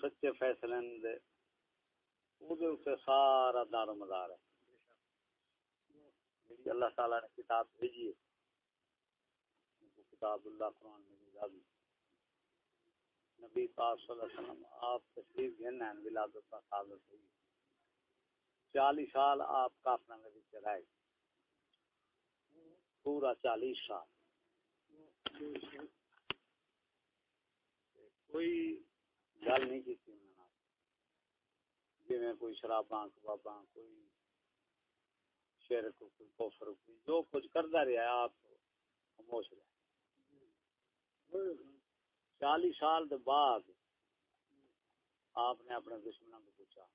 سچے فیصلے دے دے اتنے سارا دار مدار ہے۔ اللہ تعالی نے کتاب بھیجی ہے، کتاب اللہ قرآن میں نبی پاک صلی اللہ علیہ وسلم آپ تشریف گھن ہیں ولادت کا ثابت ہوئی چالیس سال آپ کافروں میں وچ رہے پورا چالیس سال۔ کوئی گل نہیں کی جی میں کوئی شراباں، کباباں، کوئی شرک، کوئی کوفر کوئی جو کچھ کرتا رہا آپ خاموش رہے۔ چالیس سال دے بعد آپ نے اپنے دشمنوں کو پوچھا۔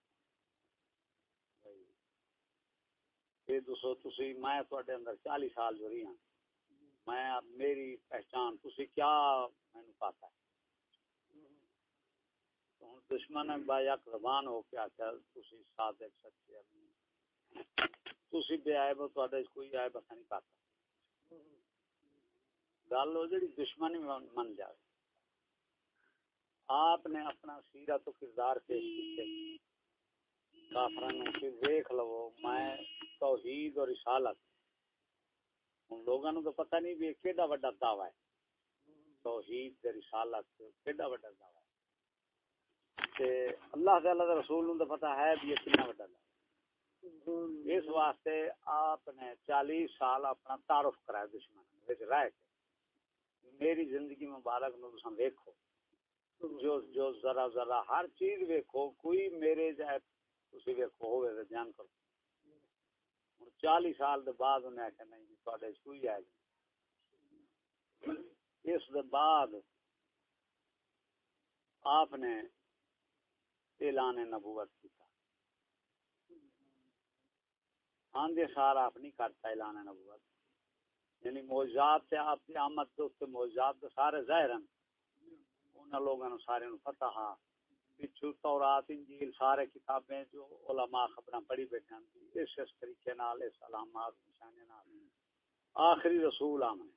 یہ دسو، تسی، میں تھوڑے اندر چالیس سال جو رہی ہوں میں، میری پہچان، تسی کیا مینو پاتا ہے؟ ہوں دشمن با یک زبان ہو کے آخیا تسی صادق سچے تسی بے آئے بو تھوڑے کوئی آئے بس نہیں پاتا۔ گل ہو جی دشمنی من جائے آپ نے اپنا سیرت و کردار پیش کیتے۔ کافران کی دیکھ لو، میں توحید اور رسالت۔ ان لوگوں تو پتہ نہیں بھی کیڈا بڑا دعوی ہے۔ توحید تے رسالت کیڈا بڑا دعوی ہے؟ تے اللہ تعالی دے رسول نوں تو پتہ ہے بھی کتنا بڑا دعوی اس واسطے آپ نے چالیس سال اپنا تعارف کرایا دشمن وچ رہ کے میری زندگی مبارک نو تساں دیکھو جو جو ذرا ذرا ہر چیز ویکھو، کوئی میرے جائے تسی ویکھو ہوے تے بیان کرو۔ ہن 40 سال دے بعد انہیں کہ نہیں جی تواڈے کوئی ہے اس دے بعد آپ نے اعلان نبوت کیتا ہاں دے سارا آپ نہیں کرتا اعلان نبوت۔ یعنی موجزات سے آپ کی آمد تو اس کے موجزات سارے ظاہر ہیں انہاں لوگاں نو سارے نو پتہ ہا۔ پچھو تورات، انجیل، سارے کتابیں جو علماء خبراں پڑھی بیٹھے ہیں اس اس طریقے نال، اس علامات نشانے نال۔ آخری رسول آمن،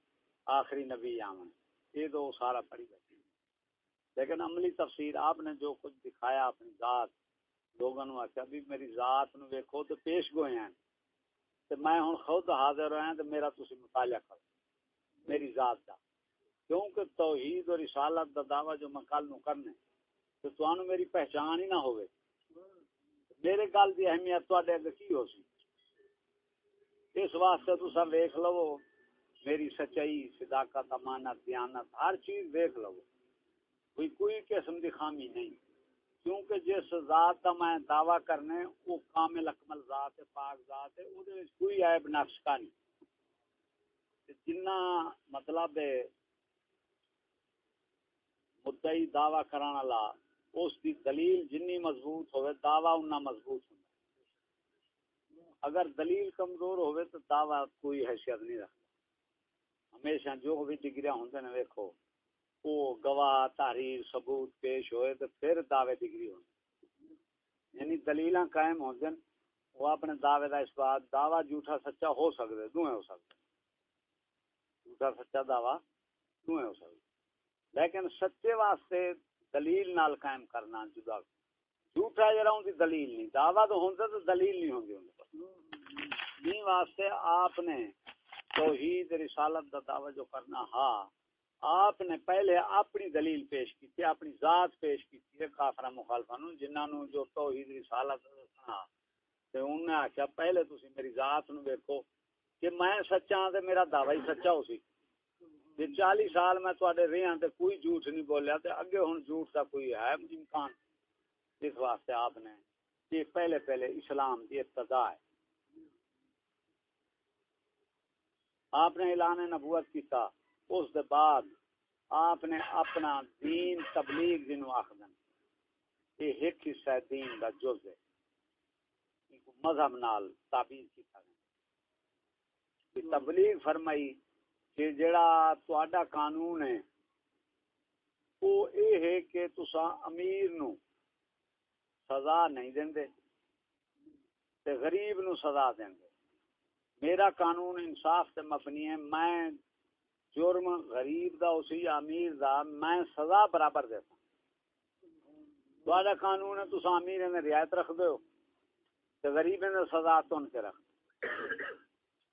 آخری نبی آمن، یہ تو سارا پڑھی بیٹھے۔ لیکن عملی تفسیر آپ نے جو کچھ دکھایا اپنی ذات، لوگوں نے آخیا بھی میری ذات نو ویکھو تو پیش گوئے ہیں۔ تو میں ہوں خود حاضر ہوئے ہیں تو میرا تسی مطالعہ کرو۔ میری ذات کا کیونکہ توحید اور رسالت دا دعویٰ جو میں کل نو کرنے تو تو میری پہچان ہی نہ ہوئے۔ میرے گل دی اہمیت تو اگر کی ہو سی؟ اس واسطے تو سب دیکھ لو، میری سچائی، صداقت، امانت، دیانت، ہر چیز دیکھ لو۔ کوئی کوئی قسم دی خامی نہیں۔ کیونکہ جس ذات کا میں دعویٰ کرنے، وہ کامل اکمل ذات ہے، پاک ذات ہے وہ کوئی عیب نقش کا نہیں۔ جنہ مطلب ہے، مدعی دعوی کرانا لا اس دی دلیل جنی مضبوط ہوئے، دعوی انہا مضبوط ہوئے اگر دلیل کمزور ہوئے تو دعوی کوئی حیثیت نہیں رکھتا۔ ہمیشہ جو بھی ڈگریاں ہوندے نے، ویکھو۔ وہ گواہ، تحریر، ثبوت پیش ہوئے تو پھر دعوے ڈگری ہوندے یعنی دلیلاں قائم ہوندے وہ اپنے دعوے دا اس بات دعوی جھوٹا سچا ہو سکتے دوئے ہو سکتے جھوٹا سچا دعوی دوئے ہو سکتے لیکن سچے واسطے دلیل نال قائم کرنا جدا، جھوٹا جرا ان دلیل نہیں۔ دعوی تو ہوتا تو دلیل نہیں ہوگی ان واسطے آپ نے توحید، رسالت کا دعوی جو کرنا ہاں آپ نے پہلے اپنی دلیل پیش کی تھی، اپنی ذات پیش کی تھی کافر مخالفا جنہوں نے جو توحید رسالت ہاں انہیں آخیا، پہلے تھی میری ذات نو دیکھو کہ میں سچا ہاں میرا دعوی سچا ہو سی۔ جی چالی سال میں تھوڑے رہا تو کوئی جھوٹ نہیں بولیا تو اگے ہوں جھوٹ کا کوئی ہے امکان۔ اس واسطے آپ نے یہ پہلے پہلے اسلام کی ابتدا ہے۔ آپ نے اعلان نبوت کیتا۔ اس دے بعد آپ نے اپنا دین تبلیغ جنو آخدن یہ ایک حصہ ہے دین دا جز ہے۔ مذہب نال تعبیر کیتا گیا۔ تبلیغ فرمائی کہ جڑا تہاڈا قانون ہے وہ اے ہے کہ تسا امیر نو سزا نہیں دیندے تے غریب نو سزا دیندے میرا قانون انصاف تے مبنی ہے، میں جرم غریب دا، اسی امیر دا، میں سزا برابر دیتا تہاڈا قانون ہے، تساں امیر نے رعایت رکھ دیو تے غریب نے سزا تن کے رکھ۔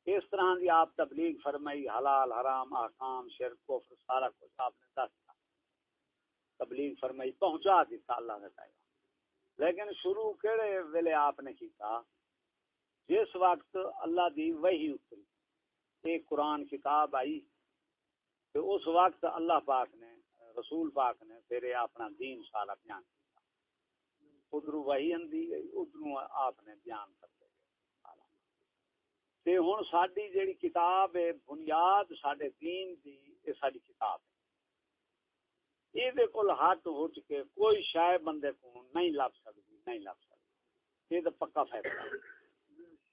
اس طرح دی آپ تبلیغ فرمائی، حلال، حرام احکام شرک، کفر، سارا کچھ آپ نے دس تبلیغ فرمائی، پہنچا دیتا اللہ نے کہا لیکن شروع کیڑے ویلے آپ نے کیتا؟ جس وقت اللہ دی وحی اتری، ایک قرآن کتاب آئی۔ تو اس وقت اللہ پاک نے، رسول پاک نے پھر اپنا دین سارا بیان کیا۔ ادھر وہی اندی گئی، ادھر آپ نے بیان کرتے گئے تے ہن ساڈی جیڑی کتاب ہے، بنیاد ساڈے دین دی، یہ ساری کتاب ہے۔ یہ کول ہاتھ اٹھ کے کوئی شے بندے کو نہیں لب سکتی نہیں لب سکتی یہ تو پکا فیصلہ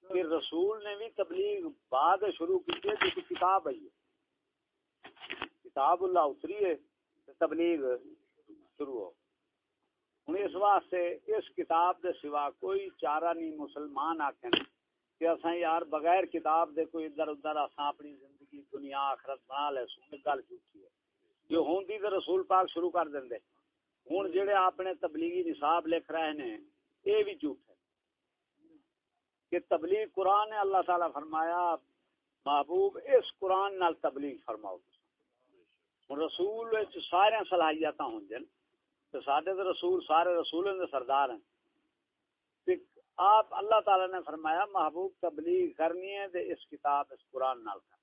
کہ رسول نے بھی تبلیغ بعد شروع کی ہے جو کتاب آئی ہے کتاب اللہ اتری ہے تبلیغ شروع ہو۔ ہوں اس واسطے اس کتاب دے سوا کوئی چارہ نہیں، مسلمان آخر کہ اصا یار بغیر کتاب دے کوئی ادھر ادھر اصا اپنی زندگی، دنیا، آخرت بنا لے سو گل جھوٹھی ہے۔ جو ہوں تو رسول پاک شروع کر دیں ہوں جہے اپنے تبلیغی نصاب لکھ رہے ہیں یہ بھی جھوٹ ہے۔ کہ تبلیغ قرآن اللہ تعالی فرمایا، محبوب اس قرآن نال تبلیغ فرماؤ۔ رسول سارے صلاحیت ہوں تو سارے رسول سارے رسول سردار ہیں آپ اللہ تعالی نے فرمایا، محبوب تبلیغ کرنی ہے دے اس کتاب، اس قرآن نال کر۔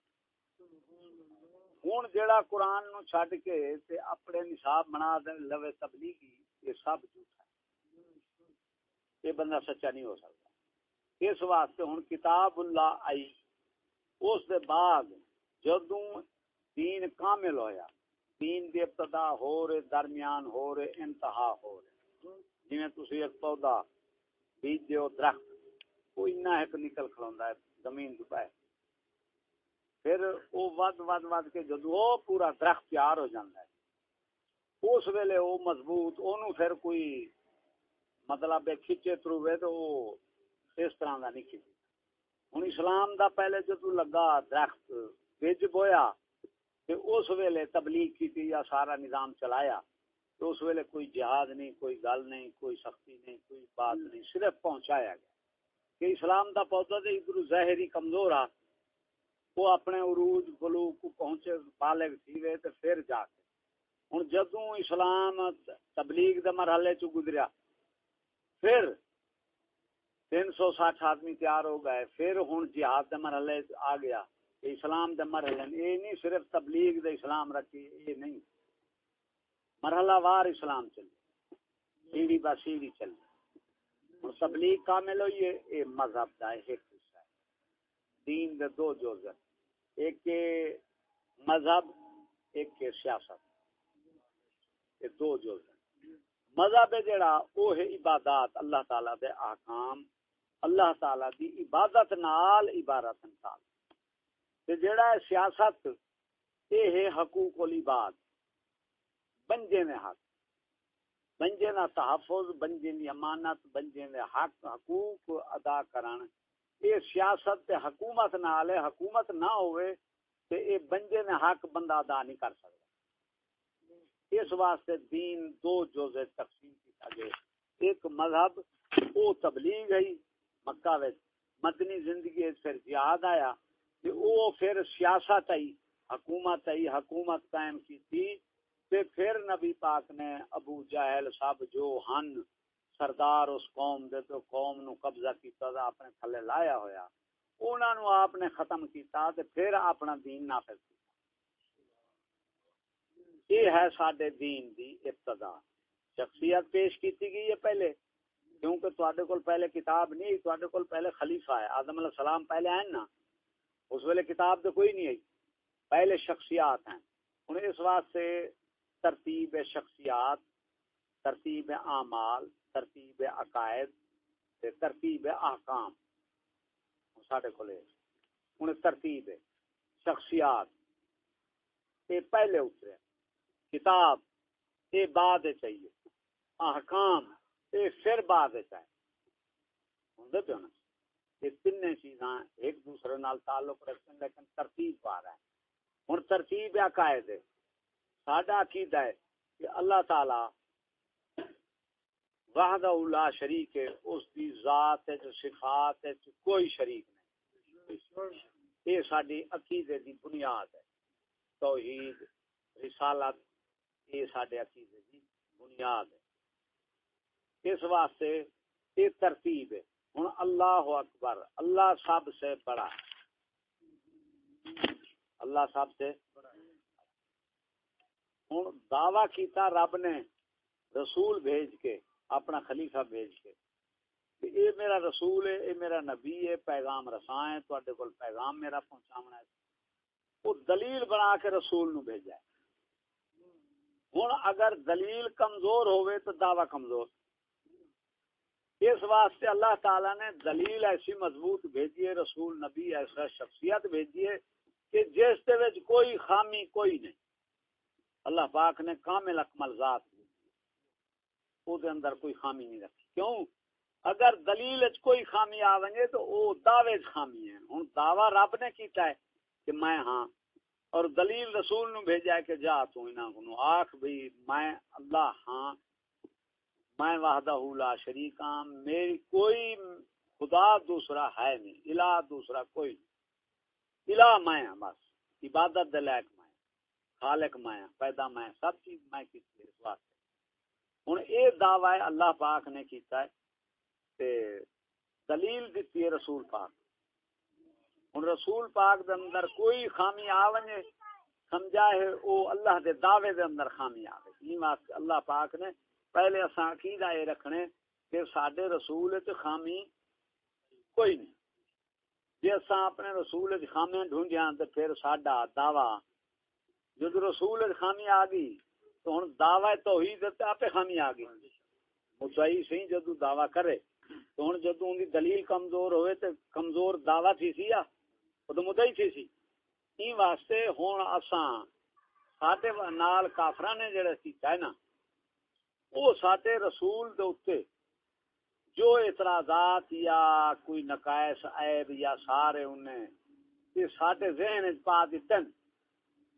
ہوں جیڑا قرآن نو چھڈ کے تے اپنے نصاب بنا دے لوے تبلیغی، یہ سب جھوٹ ہے۔ یہ بندہ سچا نہیں ہو سکتا۔ اس واسطے ہوں کتاب اللہ آئی۔ اس دے بعد جدوں دین کامل ہویا۔ دین دی ابتدا ہو رہے، درمیان ہو رہے، انتہا ہو رہے۔ جی تھی ایک پودا بیج دیو، درخت وہ اتنا ایک نکل کھلوندا ہے، زمین دبائے پھر وہ ود ود ود کے جدو وہ پورا درخت تیار ہو جاتا ہے، اس ویلے وہ مضبوط، اونوں پھر کوئی مطلب کھچے تھرو وے تو وہ اس طرح کا نہیں کھچی ہوں اسلام دا پہلے جدو لگا درخت بج بویا تے اس ویلے تبلیغ کی یا سارا نظام چلایا تو اس ویلے کوئی جہاد نہیں، کوئی گل نہیں، کوئی سختی نہیں، کوئی بات نہیں، صرف پہنچایا گیا۔ کہ اسلام دا پودا تو ادھر ظاہری کمزور آ، وہ اپنے عروج بلو کو پہنچے، بالغ تھی وے تو پھر جا کے۔ ہوں جدو اسلام تبلیغ دے مرحلے چ گزریا، پھر تین سو ساٹھ آدمی تیار ہو گئے، پھر ہوں جہاد دے مرحلے آ گیا۔ اسلام دے مرحلے یہ نہیں صرف تبلیغ دے اسلام رکھی یہ نہیں۔ مرحلہ وار اسلام چلے۔ سیڑھی با سیڑھی چلے۔ تبلیغ کامل ہوئی ہے یہ مذہب دا ایک حصہ ہے۔ دین دے دو جوز ایک کے مذہب، ایک کے سیاست۔ یہ دو جوز مذہب جڑا وہ ہے عبادات، اللہ تعالی دے احکام اللہ تعالی دی عبادت نال عبارت نال جڑا ہے سیاست یہ ہے حقوق العباد بنجے نے حق۔ بنجے نا تحفظ بنجے دی امانت بنجے نے حق، حقوق ادا کرن۔ یہ سیاست تے حکومت نال ہے، حکومت نہ ہوئے تے اے بنجے نے حق بندہ ادا نہیں کر سکتا اس واسطے دین دو جوزے تقسیم کیتا گئے ایک مذہب، او تبلیغ ہے مکہ وچ۔ مدنی زندگی پھر جہاد آیا۔ کہ وہ پھر سیاست آئی، حکومت آئی، حکومت قائم کی تھی تے پھر نبی پاک نے ابو جہل سب جو ہن سردار اس قوم دے تو قوم نو قبضہ کیتا دا اپنے تھلے لایا ہویا، انہاں نو آپ نے ختم کیتا تے پھر اپنا دین نافذ کیتا۔ یہ ہے ساڈے دین دی ابتدا۔ شخصیت پیش کیتی گئی ہے پہلے، کیونکہ تواڈے کول پہلے کتاب نہیں، تواڈے کول پہلے خلیفہ ہے، آدم علیہ السلام پہلے آئے نا۔ اس ویلے کتاب تو کوئی نہیں آئی۔ پہلے شخصیات ہیں۔ انہیں اس واسطے ترتیب شخصیات، ترتیب اعمال، ترتیب عقائد ترتیب احکام۔ ساڈے کو انہیں ترتیب شخصیات۔ یہ پہلے اترے کتاب یہ بعد چاہیے احکام یہ پھر بعد چاہیے ہوں پہ نا۔ یہ تین چیزاں ایک دوسرے نال تعلق رکھتے ہیں لیکن ترتیب پا رہا ہے۔ ہوں ترتیب عقائد ہے؟ ساڈا عقیدہ ہے کہ اللہ تعالی وحدہ لا شریک ہے، اس دی ذات ہے صفات ہے کوئی شریک نہیں۔ یہ ساری عقیدے دی بنیاد ہے۔ توحید، رسالت، یہ سارے عقیدے دی بنیاد ہے۔ اس واسطے یہ ترتیب ہے۔ ہوں اللہ اکبر، اللہ سب سے بڑا۔ اللہ سب سے ہوں دعوی کیتا رب نے رسول بھیج کے، اپنا خلیفہ بھیج کے۔ اے میرا رسول ہے اے میرا نبی ہے پیغام رساں ہے تو کول پیغام میرا پہنچاونا ہے وہ دلیل بنا کے رسول نو بھیجا ہے ہوں اگر دلیل کمزور ہوئے تو دعوی کمزور۔ اس واسطے اللہ تعالی نے دلیل ایسی مضبوط بھیجی ہے، رسول، نبی، ایسا شخصیت بھیجی ہے کہ جس دے کوئی خامی کوئی نہیں۔ اللہ پاک نے کامل اکمل ذات او دے اندر کوئی خامی نہیں رکھی۔ کیوں؟ اگر دلیل اچ کوئی خامی آویں تو او دعوے خامی ہے ہن دعوی رب نے کیتا ہے کہ میں ہاں۔ اور دلیل رسول نو بھیجا ہے کہ جا تو انہاں کو آکھ بھی میں اللہ ہاں۔ میں وحدہ لا شریک ہاں میری کوئی خدا دوسرا ہے نہیں، الہ دوسرا کوئی نہیں۔ الہ میں ہاں بس، عبادت دلائق میں ہاں، خالق میں ہاں، پیدا میں ہاں، سب چیز میں کس لیے اس واسطے۔ ہوں یہ دعوی اللہ پاک نے کیتا ہے تے دلیل دیتی ہے رسول پاک۔ ہوں رسول پاک دے اندر کوئی خامی آ سمجھا ہے او اللہ دے دعوے دے اندر خامی آ واسطے اللہ پاک نے پہلے اساں عقیدہ یہ رکھنے کہ ساڈے رسول تے خامی کوئی نہیں۔ جی اساں اپنے رسول تے خامیاں ڈھونڈیاں تے پھر ساڈا دعوی جد رسول خامی آ گئی تو ہوں دعوی توحید آپ خامی آ گئی۔ مدعی سی جدو دعوی کرے تو ہوں جدو ان کی دلیل کمزور ہوئے تو کمزور دعوی تھی سی یا تو مدعی تھی سی، این واسطے ہوں اساں ساڈے نال کافرا نے جڑا کیتا ہے وہ ساڈے رسول دے اوتے جو اعتراضات یا کوئی نقائص، عیب یا سارے انہیں یہ ساڈے ذہن پا دیتن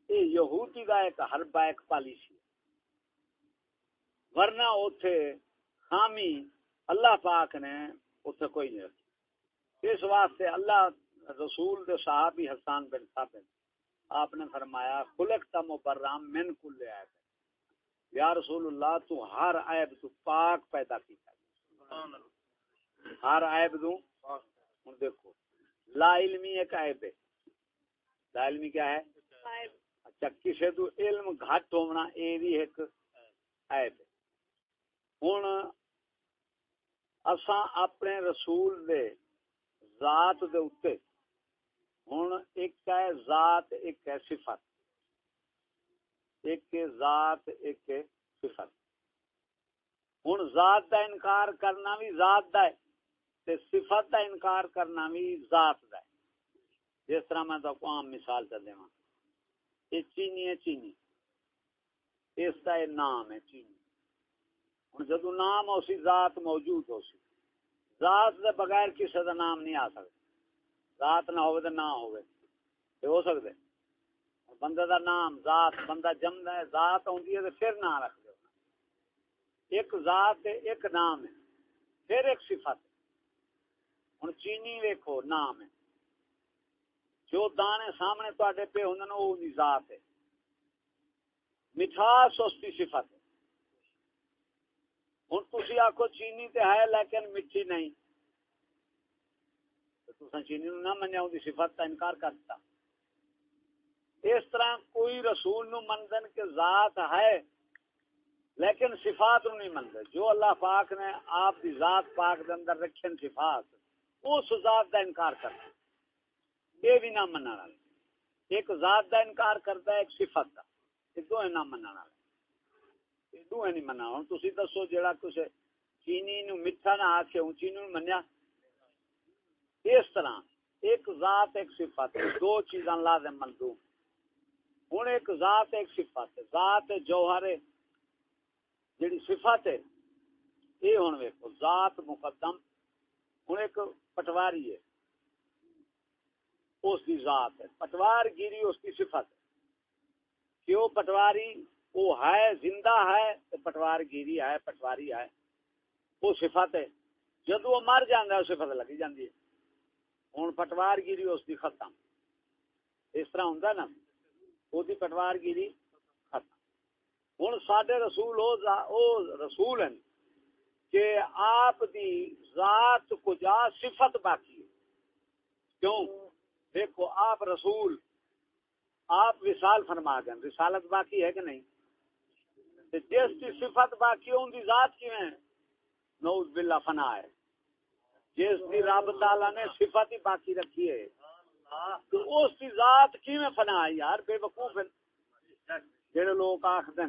یہ یہودی کا ایک ہر بائک پالیسی۔ ورنہ اوتھے خامی اللہ پاک نے اوتھے کوئی نہیں رکھی اس واسطے اللہ رسول دے صحابی حسان بن ثابت، آپ نے فرمایا، خلق تا مبرام من کل عیب یا رسول اللہ تو ہر عیب تو پاک پیدا کیتا ہر عیب تو ہن دیکھو لا علمی ایک عیب ہے۔ لا علمی کیا ہے؟ اچھا کسے تو علم گھٹ ہونا اے بھی ایک عیب ہے۔ ہوں اساں اپنے رسول دے ذات دے اتے ہوں ایک ہے ذات ایک ہے صفت۔ ایک ذات، ایک صفت۔ ہوں ذات دا انکار کرنا بھی ذات دا ہے تے صفت دا انکار کرنا بھی ذات دا ہے۔ جس طرح میں تو عام مثال چل دے یہ چینی ہے، چینی۔ اس کا نام ہے، چینی۔ ہوں جدو نام اسی ذات موجود ہو سی۔ ذات دے بغیر کسی کا نام نہیں آ سکتا ذات نہ ہو نہ ہو سکتے بندے دا نام ذات، بندہ جمد ہے، ذات آتی ہے تو پھر نہ رکھ دو ایک ذات ہے، ایک نام ہے، پھر ایک صفت ہوں چینی ویکو نام ہے۔ جو دانے سامنے تے پہ ہوں وہ ذات ہے۔ مٹھاس اس کی صفت ہے۔ ہوں تھی آخو چینی تے ہے لیکن میٹھی نہیں۔ چینی نہ منیا ان صفت کا انکار کرتا اس طرح کوئی رسول نو مندن کے ذات ہے، لیکن صفات نو نہیں مندے جو اللہ پاک نے آپ دی ذات پاک دے اندر رکھن صفات، اس ذات دا انکار کرتا یہ بھی نہ منع ایک ذات دا انکار کرتا ہے، ایک صفت کا یہ دو نہ منع دوئے نہیں منا ہوں تسی دسو جڑا کچھ چینی نو میٹھا نہ آکھے، ہوں چینی نو منیا۔ اس طرح ایک ذات، ایک صفت، دو چیزاں لازم مندو ہوں ایک ذات ایک صفت ذات جوہر جڑی صفت ہے یہ ہوں ویکو ذات مقدم ہوں ایک پٹواری ہے۔ اس کی ذات ہے پٹوار گیری اس کی صفت ہے۔ کیوں پٹواری؟ وہ ہے، زندہ ہے تو پٹوار گیری ہے، پٹواری ہے۔ وہ صفت ہے جد وہ مر جانا ہے صفت لگی جاتی ہے۔ ہوں پٹوار گیری اس کی ختم۔ اس طرح ہوں نا۔ وہ پٹوار گیری ہوں سڈے رسول او رسول ہیں کہ آپ دی ذات کو جا صفت باقی ہے کیوں دیکھو آپ رسول آپ وصال فرما گئے رسالت باقی ہے کہ نہیں جس کی صفت باقی ان کی ذات کی میں نوز باللہ فنا ہے جس کی رب تعالی نے صفت ہی باقی رکھی ہے تو اس کی ذات کی میں فنا ہے یار؟ بے وقوف جڑے لوگ آخد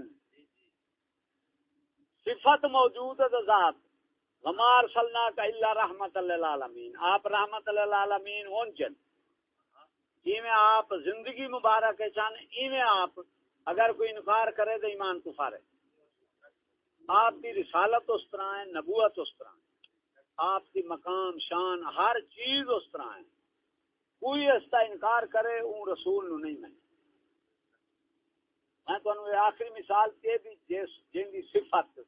صفت موجود ہے ذات۔ ہمار سلنا کا اللہ رحمت اللہ آپ رحمت اللہ ہون چن ایویں آپ زندگی مبارک ہے چاہن ایویں آپ اگر کوئی انکار کرے تو ایمان کفار ہے۔ آپ کی رسالت اس طرح ہے، نبوت اس طرح ہے۔ آپ کی مقام، شان، ہر چیز اس طرح ہے۔ کوئی اس کا انکار کرے، اون رسول نو نہیں میں میں تو آخری مثال تے بھی جس جن کی صفت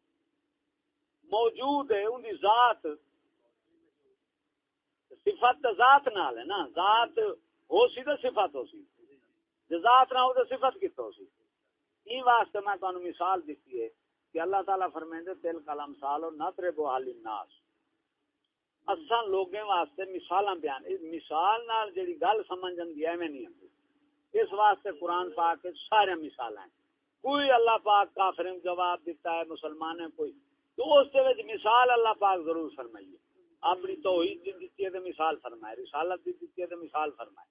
موجود ہے ان کی ذات۔ صفت ذات نال ہے نا۔ ذات ہو سی تو صفت ہو سی۔ ذات نہ ہو تو صفت کت ہو سی۔ این واسطے میں تمہیں مثال دیتی ہے کہ اللہ تعالیٰ فرمائیں تل کلم سال اور نترے بو حال الناس اساں لوگیں واسطے مثالاں بیان مثال نال جڑی گل سمجھن دی ایویں نہیں ہوندی۔ اس واسطے قرآن پاک کے سارے مثال ہیں۔ کوئی اللہ پاک کافروں جواب دیتا ہے، مسلمان کوئی۔ تو اس دے مثال اللہ پاک ضرور فرمائیے۔ اپنی توحید دی دتی ہے تے مثال فرمائے، رسالت دی دتی ہے تے مثال فرمائے۔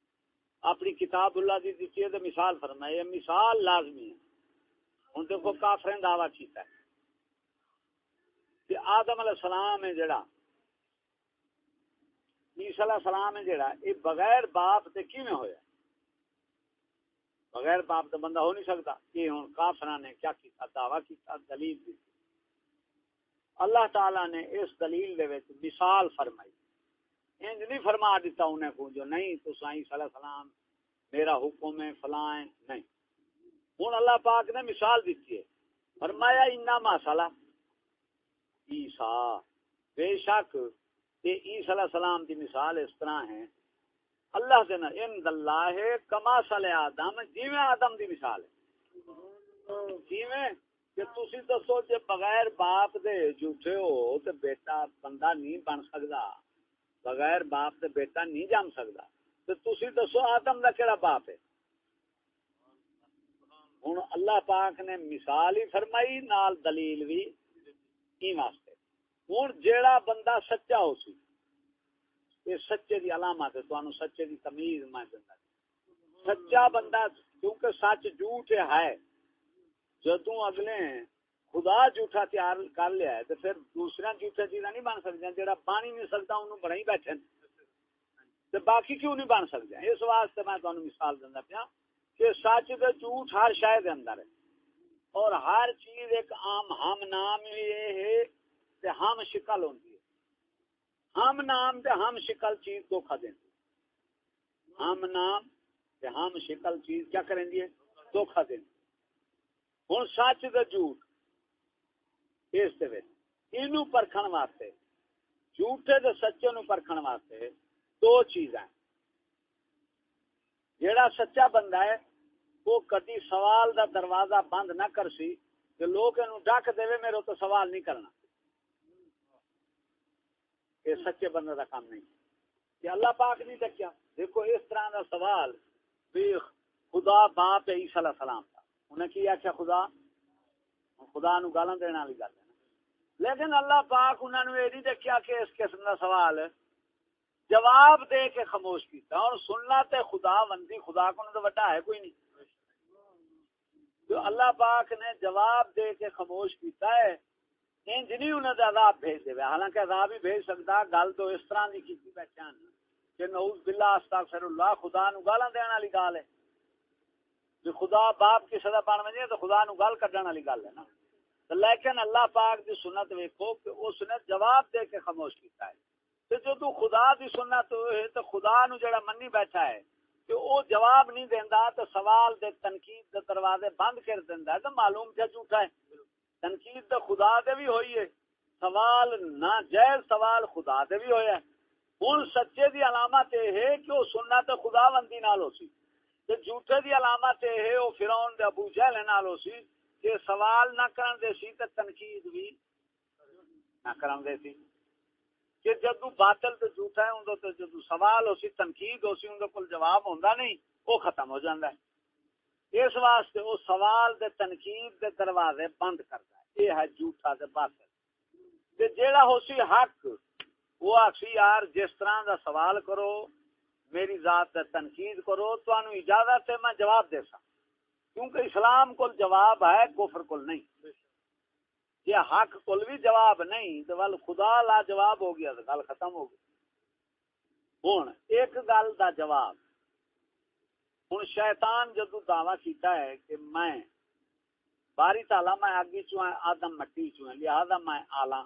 اپنی کتاب اللہ دی دتی ہے تے مثال فرمائے، یہ مثال لازمی ہے۔ ہوں دیکھو کافر دعوی کیتا ہے۔ کہ آدم علیہ السلام ہے جڑا عیسی علیہ السلام ہے جڑا یہ بغیر باپ تے کیویں ہویا؟ بغیر باپ تے بندہ ہو نہیں سکتا۔ یہ ہوں کافر نے کیا کیتا؟ دعوی کیتا، دلیل دی۔ اللہ تعالی نے اس دلیل دے وچ مثال فرمائی۔ انج نہیں فرما دیتا انہیں کو جو نہیں تو سائیں صلی اللہ علیہ وسلم میرا حکم ہے، فلاں نہیں۔ ہوں اللہ پاک نے مثال دیتی ہے۔ فرمایا انا ماسالا عیسا بے شک یہ عیسی علیہ السلام کی مثال اس طرح ہے اللہ دے ان اللہ کما سل آدم جی آدم دی مثال ہے۔ جی کہ تسی دسو جے بغیر باپ دے جھوٹے ہو تے بیٹا بندہ نہیں بن سکدا۔ بغیر باپ دے بیٹا نہیں جم سکدا۔ تے تسی دسو آدم دا کیڑا باپ ہے۔ ہوں اللہ پاک نے مثال ہی فرمائی، نال دلیل بھی کی واسطے۔ ہوں جیڑا بندہ سچا ہو سی یہ سچے دی علامت ہے تو سچے دی تمیز میں دینا سچا بندہ کیونکہ سچ جھوٹ ہے۔ جدو اگلے خدا جھوٹا تیار کر لیا ہے تو پھر دوسرا جھوٹا چیزاں نہیں بن سکتی جہاں بن ہی نہیں سکتا انہوں بڑا ہی بیٹھے تو باقی کیوں نہیں بن سکتے اس واسطے میں تمہیں مثال دینا پیا کہ سچ تے جھوٹ ہر شاید اندر ہے۔ اور ہر چیز ایک عام ہم نام یہ ہے تے ہم شکل ہوندی ہے۔ ہم نام تے ہم شکل چیز دھوکھا دیں ہم نام تے ہم شکل چیز کیا کریں گے دھوکھا دیں ہوں سچ تے جھوٹ۔ اس اینو پرکھن واسطے۔ جھوٹے تے سچے نو پرکھن واسطے دو چیزاں جیڑا سچا بندہ ہے، وہ کدی سوال دا دروازہ بند نہ کر سی کہ لوگ ڈک دے میرے تو سوال نہیں کرنا۔ یہ سچے بندے دا کام نہیں کہ اللہ پاک نہیں ڈکیا دیکھو اس طرح دا سوال بھی خدا باپ عیسی علیہ السلام تھا۔ انہیں کی آخیا خدا؟ خدا نو گالاں دینے والی گل ہے لیکن اللہ پاک انہوں نے یہ نہیں دیکھا کہ اس قسم کا سوال جواب دے کے خاموش کیتا۔ اور سننا تے خدا بندی خدا کو تو وڈا ہے، کوئی نہیں۔ جو اللہ پاک نے جواب دے کے خاموش کیتا ہے انج نہیں انہیں دے عذاب بھیج دے حالانکہ عذاب ہی بھیج سکتا گل تو اس طرح دی کیتی پہچان کہ نعوذ باللہ، استغفر اللہ، خدا نو گالاں دین والی گل ہے۔ جو خدا باپ کی سزا پان ونجے تو خدا نو گل کڈن والی گل ہے نا۔ لیکن اللہ پاک دی سنت ویکھو کہ اس نے جواب دے کے خاموش کیتا ہے۔ تے جو تو خدا دی سنت ہے تو خدا نو جڑا منی بیٹھا ہے کہ او جواب نہیں دیندا تو سوال دے تنقید دے دروازے بند کر دیندا ہے تو معلوم کیا جھوٹا ہے۔ تنقید تو خدا دے بھی ہوئی ہے۔ سوال نہ جائز سوال خدا دے بھی ہویا ہے ہوں سچے دی علامت یہ ہے کہ وہ سننا تو خدا بندی نال ہو سی۔ تے جھوٹے دی علامت یہ ہے، وہ فرعون دے ابو جہل نال ہو سی۔ کہ سوال نہ کرن دے سی تے تنقید بھی نہ کرن دے سی۔ کہ جدو باطل تے جھوٹا ہے اندر تے جدو سوال ہو سی، تنقید ہو سی اندر کول جواب ہوندا نہیں، وہ ختم ہو جاندا ہے۔ اس واسطے وہ سوال دے تنقید دے دروازے بند کردا ہے۔ یہ ہے جھوٹا تے باطل۔ تے جیڑا ہو سی حق، وہ آخسی یار جس طرح دا سوال کرو، میری ذات دا تنقید کرو تو انو اجازت ہے، میں جواب دے سا کیونکہ اسلام کو جواب ہے، کفر کو نہیں۔ یہ حق کو بھی جواب نہیں تو ول خدا لا جواب ہو گیا تو گل ختم ہو گئی۔ ہوں ایک گل دا جواب۔ ہوں شیطان جدو دعوی کیتا ہے کہ میں باری تالا میں اگی چو آدم مٹی چو لہذا میں آلہ۔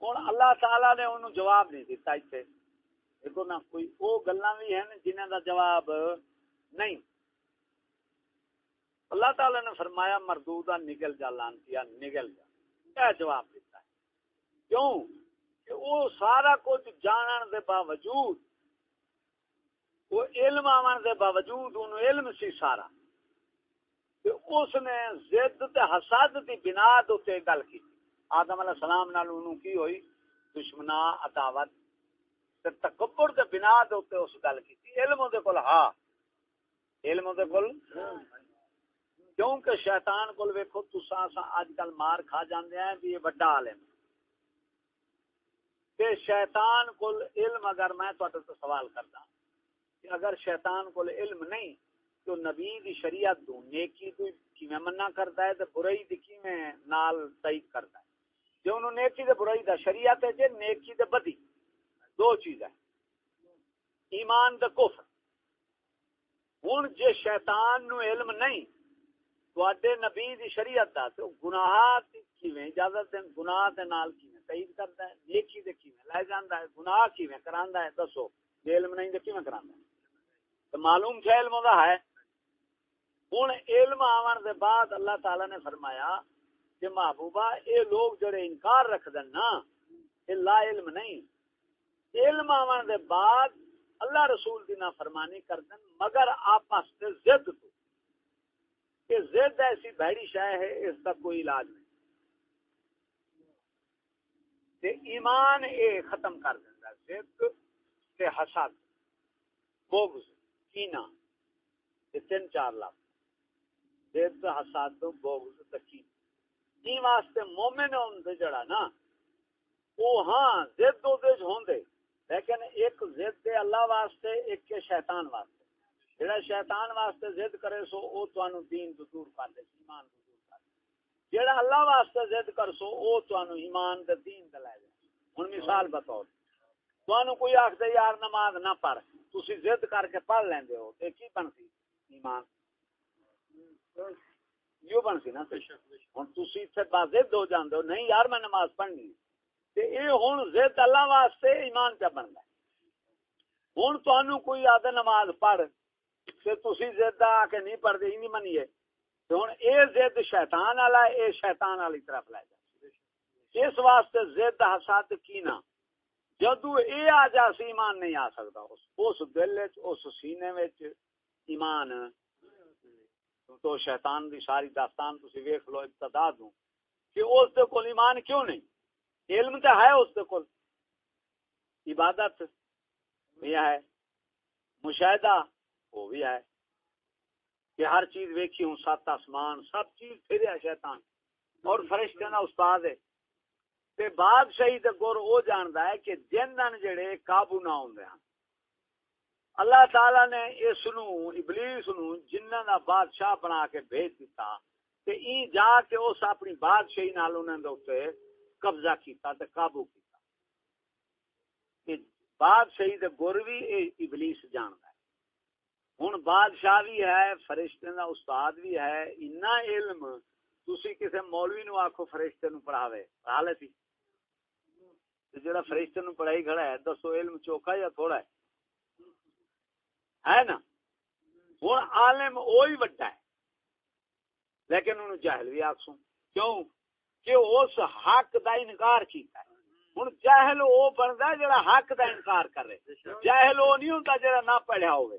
ہوں اللہ تعالی نے انہوں جواب نہیں دیتا اتنے دیکھو نا، کوئی وہ گلا بھی ہیں جنہ دا جواب نہیں۔ اللہ تعالی نے فرمایا، مردودہ نگل جا لانتیا نگل جا۔ کیا جواب دیتا ہے؟ کیوں؟ کہ وہ سارا کچھ جانن دے باوجود وہ علم آن دے باوجود انہوں علم سی سارا۔ اس نے زد تے حسد دی بنا دے گل کی۔ آدم علیہ السلام نال انہوں کی ہوئی؟ دشمنا عداوت۔ تے تکبر دے بنا دے اس گل کیتی علم دے کول ہاں۔ علم دے کول کیونکہ شیطان کول ویکھو تساں سا اج کل مار کھا جاندے ہیں بھی یہ بڑا عالم۔ تے شیطان کول علم اگر میں تواڈے تو سوال کردا۔ کہ اگر شیطان کول علم نہیں، تو نبی دی شریعت دو نیکی تو کیویں منع کردا ہے؟ تے برائی دی کیویں نال تائید کردا ہے؟ جو انہوں نیکی دے برائی دا شریعت ہے، جے نیکی دے بدی۔ دو چیز ہے ایمان دے کفر۔ ہن جے شیطان نو علم نہیں، تواڈے نبی دی شریعت دا تے گناہ کیویں اجازت دین گناہ دے نال کیویں تائید کردا ہے؟ نیکی دے کیویں لے جاندا ہے؟ گناہ کیویں کراندا ہے؟ دسو علم نہیں تے کیویں کراندا ہے؟ تے معلوم ہے علم دا ہے۔ ہن علم آون دے بعد اللہ تعالی نے فرمایا کہ محبوبہ، اے لوگ جڑے انکار رکھ دن نا، اے لا علم نہیں۔ علم آن دے بعد اللہ رسول دی فرمانی کر دن، مگر آپس سے زد تو۔ کہ زد ایسی بھڑی شاہ ہے، اس کا کوئی علاج نہیں۔ تے ایمان اے ختم کر دینا زد تے حسد۔ بغض۔ کینا تین چار لاکھ۔ زد حسد بغض تے کینا واسطے مومن ہوندے جڑا نا، او ہاں زد دو دے ہوندے لیکن ایک زد دے اللہ واسطے، ایک کے شیطان واسطے۔ جڑا شیطان واسطے زد کرے سو، او توانو دین تو دور کر دے، ایمان تو دور کر دے۔ جڑا اللہ واسطے زد کر سو، او توانو ایمان تے دین تے لے جائے ہن مثال بتاؤ کوئی آکھ دے یار نماز نہ پڑھ تسی زد کر کے پڑھ لیندے ہو تے کی بنسی؟ ایمان۔ یوں بن سی نا اتنے بازد ہو جاندے ہو نہیں یار میں نماز پڑھنی تے اے ہوں زد اللہ واسطے ایمان پہ بنتا ہوں تہن کوئی آد نماز پڑھ تے تسی آ کے نہیں پڑھتے ہی نہیں منیے۔ ہوں اے زد شیطان والا اے شیطان والی طرف لے جا۔ اس واسطے حسد کی نہ جدو اے آ جا سی، ایمان نہیں آ سکتا اس دل اس سینے وچ ایمان۔ تو شیطان دی ساری داستان تسی ویکھ لو، ابتدا دوں کہ اس دے کول ایمان کیوں نہیں؟ علم تے ہے اس دے کول۔ عبادت بھی ہے، مشاہدہ وہ بھی ہے۔ کہ ہر چیز ویکھی ہوں، سات آسمان، سب چیز پھر ہے شیطان۔ اور فرشتے نا استاد ہے۔ تے بادشاہی تے گور او جاندا ہے کہ جنن جڑے قابو نہ ہوندے ہیں اللہ تعالی نے اس نو، ابلیس نو جنہاں دا بادشاہ بنا کے بھیج دیتا تے ای جا کے اس اپنی بادشاہی نال انہاں دے اوتے قبضہ کیتا تے قابو کیتا۔ کہ بادشاہی دے گر وی اے ابلیس جاندا ہے۔ ہن بادشاہ بھی ہے، فرشتے دا استاد بھی ہے۔ اتنا علم تسی کسے مولوی نو آکھو فرشتے نو پڑھاوے۔ پڑھا لے سی۔ جڑا فرشتے نو پڑھائی کھڑا ہے دسو علم یا تھوڑا ہے ہے نا ہوں عالم وہی وڈا ہے لیکن انہوں جاہل بھی آخسوں کیوں کہ اس حق دا انکار کیتا ہے ہوں جاہل وہ بنتا جڑا حق دا انکار کرے جاہل وہ نہیں ہوتا جڑا نہ پڑھیا ہوئے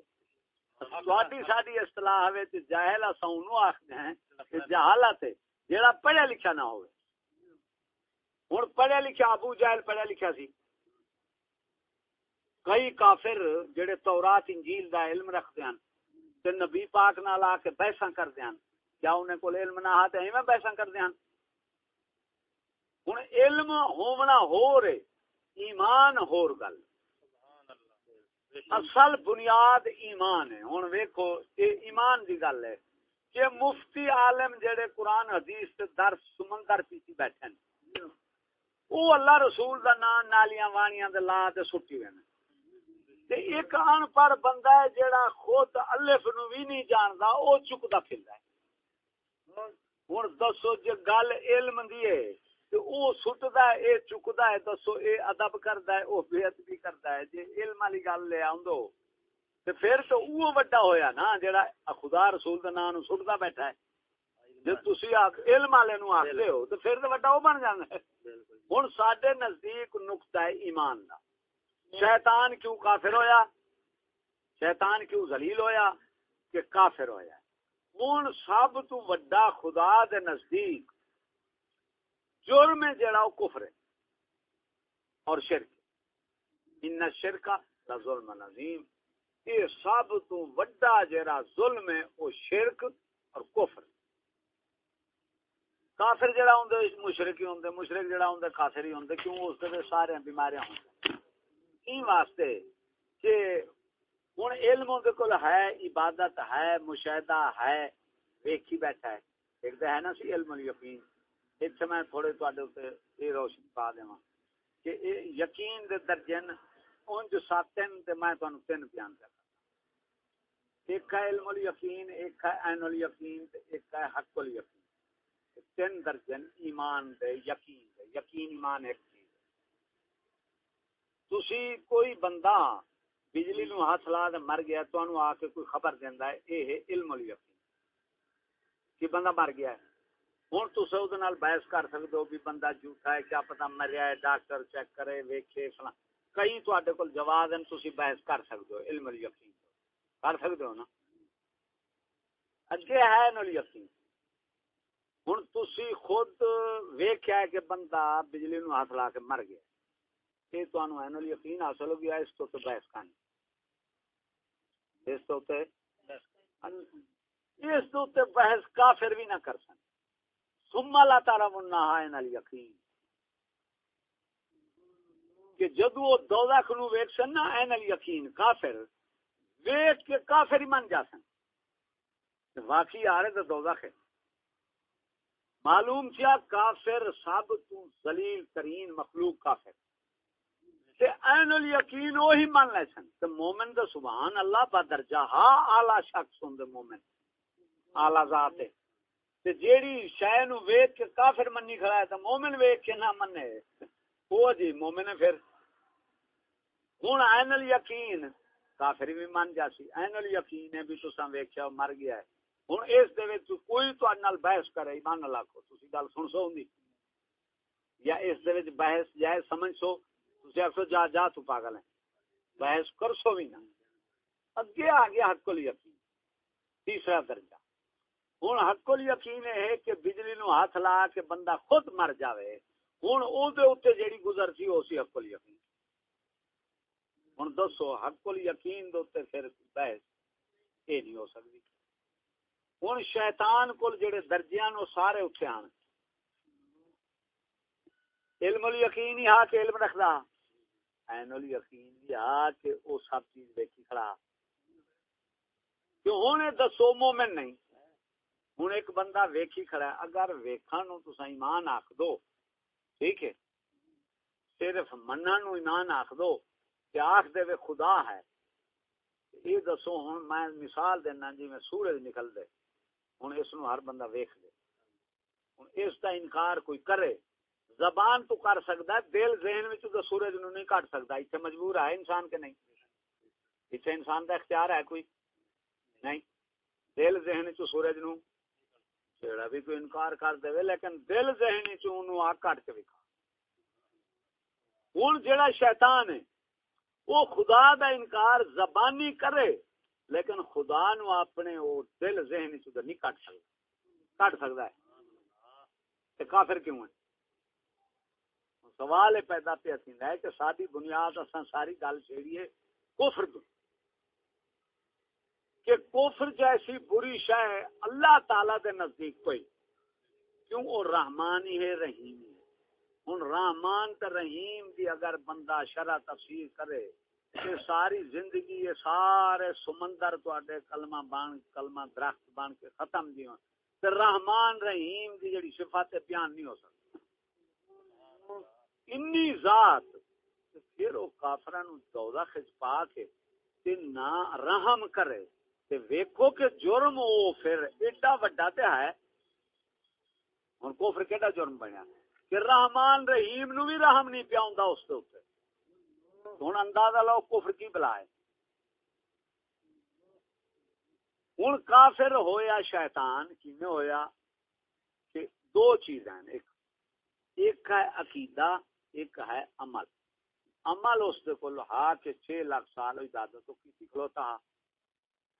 تھوڑی ساری اصطلاح ہے جاہل اصا آخر ہیں جہالت جڑا پڑھیا لکھا نہ ہوئے ہوں پڑھیا لکھا ابو جہل پڑھیا لکھا سی۔ کئی کافر جڑے تورات، انجیل دا علم رکھتے ہیں، تے نبی پاک نال آ کے بحثاں کردے ہیں۔ کیا انہیں کو علم نہ ہا تے ایویں بحثاں کردے ہیں۔ ہن علم ہونا ہو رے ایمان ہور گل۔ اصل بنیاد ایمان ہے۔ ہن ویکھو، اے ایمان دی گل ہے کہ مفتی عالم جڑے قرآن حدیث تے درس سمندر پیچھے بیٹھے ہیں۔ وہ اللہ رسول دا نام نالیاں وانیاں دے لا تے سٹی وین تے ایک ان پر بندہ ہے جیڑا خود الف نو بھی نہیں جاندا، او چکدا پھردا ہے۔ ہن دسو جے گل علم دی ہے، تے او سٹدا ہے، اے چکدا ہے، دسو اے ادب کردا ہے، او بے ادبی کردا ہے۔ جے علم والی گل لے آندو تے پھر تو او بڑا ہویا نا، جیڑا خدا رسول دے نام نو سٹدا بیٹھا ہے۔ جے تسی علم والے نو آکھدے ہو، تے پھر تے بڑا او بن جاندا ہے۔ ہن ساڈے نزدیک نقطہ ہے ایمان دا۔ شیطان کیوں کافر ہویا؟ شیطان کیوں ذلیل ہویا؟ کہ کافر ہویا۔ ہوں سب تو وڈا خدا دے نزدیک جرم جڑا وہ کفر ہے اور شرک ان شرکا دا ظلم نظیم یہ سب تو وڈا جڑا ظلم ہے وہ شرک اور کفر۔ ہے کافر جڑا ہوندے مشرک ہی ہوندے مشرک جڑا ہوندے کافر ہی ہوندے کیوں؟ اس دے سارے بیماریاں ہوندے این واسطے کہ ہوں علم دے کول ہے، عبادت ہے، مشاہدہ ہے، ویکھی بیٹھا ہے۔ ایک تو ہے نا سی علم یقین اتنے میں تھوڑے تواڈے تے یہ روشنی پا دوا کہ اے یقین دے درجن اون انج ساتن تے میں تانوں تین بیان کر ہاں۔ ایک ہے علم الیقین، ایک ہے عین الیقین ایک ہے حق الیقین۔ تین درجن ایمان دے، یقین دے۔ یقین ایمان ایک چیز تسی کوئی بندہ بجلی نو ہاتھ لا دے، مر گیا تو انو آ کے کوئی خبر دیندا ہے، اے ہے علم الیقین کہ بندہ مر گیا ہے۔ ہن تسے اودے نال بحث کر سکدے ہو بھی بندہ جھوٹا ہے، کیا پتہ مریا ہے، ڈاکٹر چیک کرے، ویکھے، فلاں۔ کئی تواڈے کول جواب ہیں، تسی بحث کر سکدے ہو، علم الیقین کر سکدے ہو نا؟ اگے ہے نو یقین۔ ہن تسی خود ویکھیا کہ بندہ بجلی نو ہاتھ لا کے مر گیا یہ تو انو یقین حاصل ہو گیا اس تو بحث کانی اس تو اس تو بحث کافر بھی نہ کر سن ثم لا تارا منہ ہے یقین کہ جدو وہ دوزخ نو ویکھ سن نا این یقین کافر ویکھ کے کافر ہی من جا سن واقعی آ رہے تو دوزخ ہے معلوم کیا کافر سب تو ذلیل ترین مخلوق کافر تے عین الیقین وہی من لے سن۔ تے مومن دا سبحان اللہ با درجہ ہا اعلی شخص ہوندے مومن۔ اعلی ذات ہے۔ تے جیڑی شے نو ویکھ کے کافر مننی کھڑا ہے، تے مومن ویکھ کے نہ منے او جی مومن ہے پھر۔ ہن عین الیقین، کافر بھی من جاسی۔ عین الیقین ہے بھی تساں ویکھیا مر گیا ہے۔ ہن اس دے وچ کوئی تو نال بحث کرے ایمان اللہ کو تسی گل سن سو ہوندی یا اس دے وچ بحث جائے سمجھ سو تسی آخو جا جا تو پاگل ہے بحث کر سو بھی نہ اگے آ گیا حق یقین تیسرا درجہ ہوں حق یقین ہے کہ بجلی نو ہاتھ لا کے بندہ خود مر جاوے ہوں او دے اوتے جیڑی گزر سی او سی حق یقین ہوں دسو حق یقین دے پھر بحث یہ نہیں ہو سکتی ہوں شیطان کول جڑے درجیاں نو سارے اٹھے آن۔ علم الیقین ہی ہا کہ علم رکھدا۔ عین الیقین بھی ہا کہ او سب چیز دیکھی کھڑا۔ کہ ہونے دسو مومن نہیں؟ ہن ایک بندہ ویکھی کھڑا ہے۔ اگر ویکھن نو تساں ایمان آکھ دو ٹھیک ہے؟ صرف منن نو ایمان آکھ دو کہ آکھ دے وے خدا ہے۔ یہ دسو ہن، میں مثال دینا جی میں سورج نکل دے۔ ہن اس نو ہر بندہ ویکھ دے ہن اس دا انکار کوئی کرے، زبان تو کر سکتا ہے، دل، ذہن میں تو سورج نو نہیں کٹ سکتا اتنے مجبور ہے انسان کے نہیں؟ اتنے انسان کا اختیار ہے کوئی؟ نہیں۔ دل، ذہن چ سورج نو جڑا بھی کوئی انکار کر دے، لیکن دل ذہنی چونو آ کٹ کے وکھا ہوں جڑا شیطان ہے وہ خدا دا انکار زبانی کرے۔ لیکن خدا نو اپنے وہ دل ذہنی چ نہیں کٹ سکتا کٹ سکتا ہے۔ تے کافر کیوں ہے سوال پیدا پہ ہے کہ ساری بنیاد اصا ساری گل چھیڑیے کفر تو کہ کفر جیسی بری شہ اللہ تعالی دے نزدیک کوئی۔ کیوں؟ وہ رحمان ہی ہے، رحیم ہے۔ ہوں رحمان تے رحیم دی اگر بندہ شرع تفسیر کرے کہ ساری زندگی یہ سارے سمندر تے کلمہ بان کلمہ درخت بان کے ختم جی دی تے رحمان رحیم دی جڑی صفات بیان نہیں ہو سکتی۔ انی ذات پھر وہ کافران دوزخ پا کے تے نہ رحم کرے۔ تے ویکھو کہ جرم او پھر ایڈا وڈا تے ہے۔ ہن کفر کیڑا جرم بنیا؟ کہ رحمان رحیم نو بھی رحم نہیں پیا ہوندا اس دے اوپر۔ ہن اندازہ لو کفر کی بلا ہے۔ ہن کافر ہویا شیطان، کیویں ہویا؟ کہ دو چیزاں ایک ایک ہے عقیدہ، ایک ہے عمل۔ عمل اس دے کول ہا کہ 6 لاکھ سال عبادت تو کیتی، کھلوتا ہا۔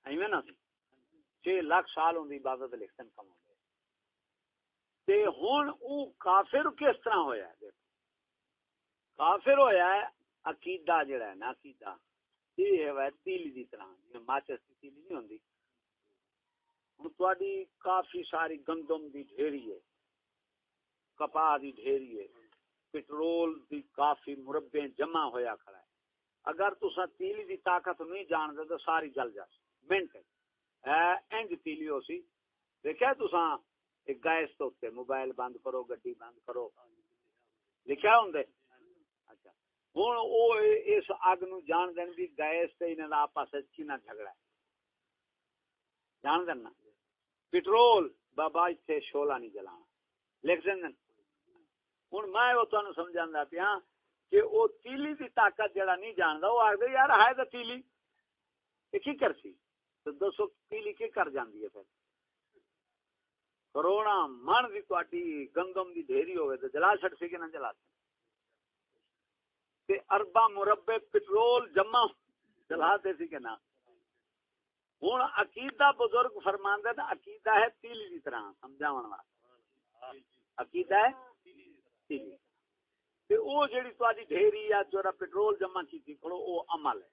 ایویں نہ سی چھ لاکھ سال ہوں عبادت لکھتن کم ہوں تے ہن او کافر کس طرح ہویا ہے؟ دیکھو، کافر ہویا ہے عقیدہ جڑا ہے نا، عقیدہ۔ یہ ہے وہ تیلی دی طرح جی ماچس کی تیلی نہیں ہوندی۔ ہن تواڈی کافی ساری گندم دی ڈھیری ہے کپاہ دی ڈھیری ہے، پٹرول دی کافی مربے جمع ہویا کھڑا ہے۔ اگر تسا تیلی دی طاقت نہیں جان دے تو ساری جل جاسی۔ منٹ۔ انج تیلی ہو سی۔ دیکھا تسا ایک گیس تو موبائل بند کرو، گڈی بند کرو۔ لکھیا ہوں دے ہوں او اس اگ نو جان دین بھی گیس تے انہاں دا آپس وچ کینا جھگڑا ہے؟ جان دین نا؟ پٹرول بابا ایتھے شولا نہیں جلانا۔ لکھ دین ہوں میں وہ تمہیں سمجھا پیا کہ وہ تیلی دی طاقت جڑا نہیں جانتا وہ آخر یار ہے تو تیلی۔ کی کرسی؟ تو دسو پیلی کی کر جاندی ہے پھر۔ کروڑا من دی تواڈی گندم دی ڈھیری ہوے تے جلا چھڑ سی کہ نہ جلا تے اربا مربع پٹرول جمع جلا دے سی کہ نہ۔ ہن عقیدہ بزرگ فرماندے نا عقیدہ ہے تیلی دی طرح، سمجھاون واسطے۔ عقیدہ ہے تیلی تے او جڑی تواڈی ڈھیری یا جڑا پٹرول جمع کیتی، کھڑو، او عمل ہے۔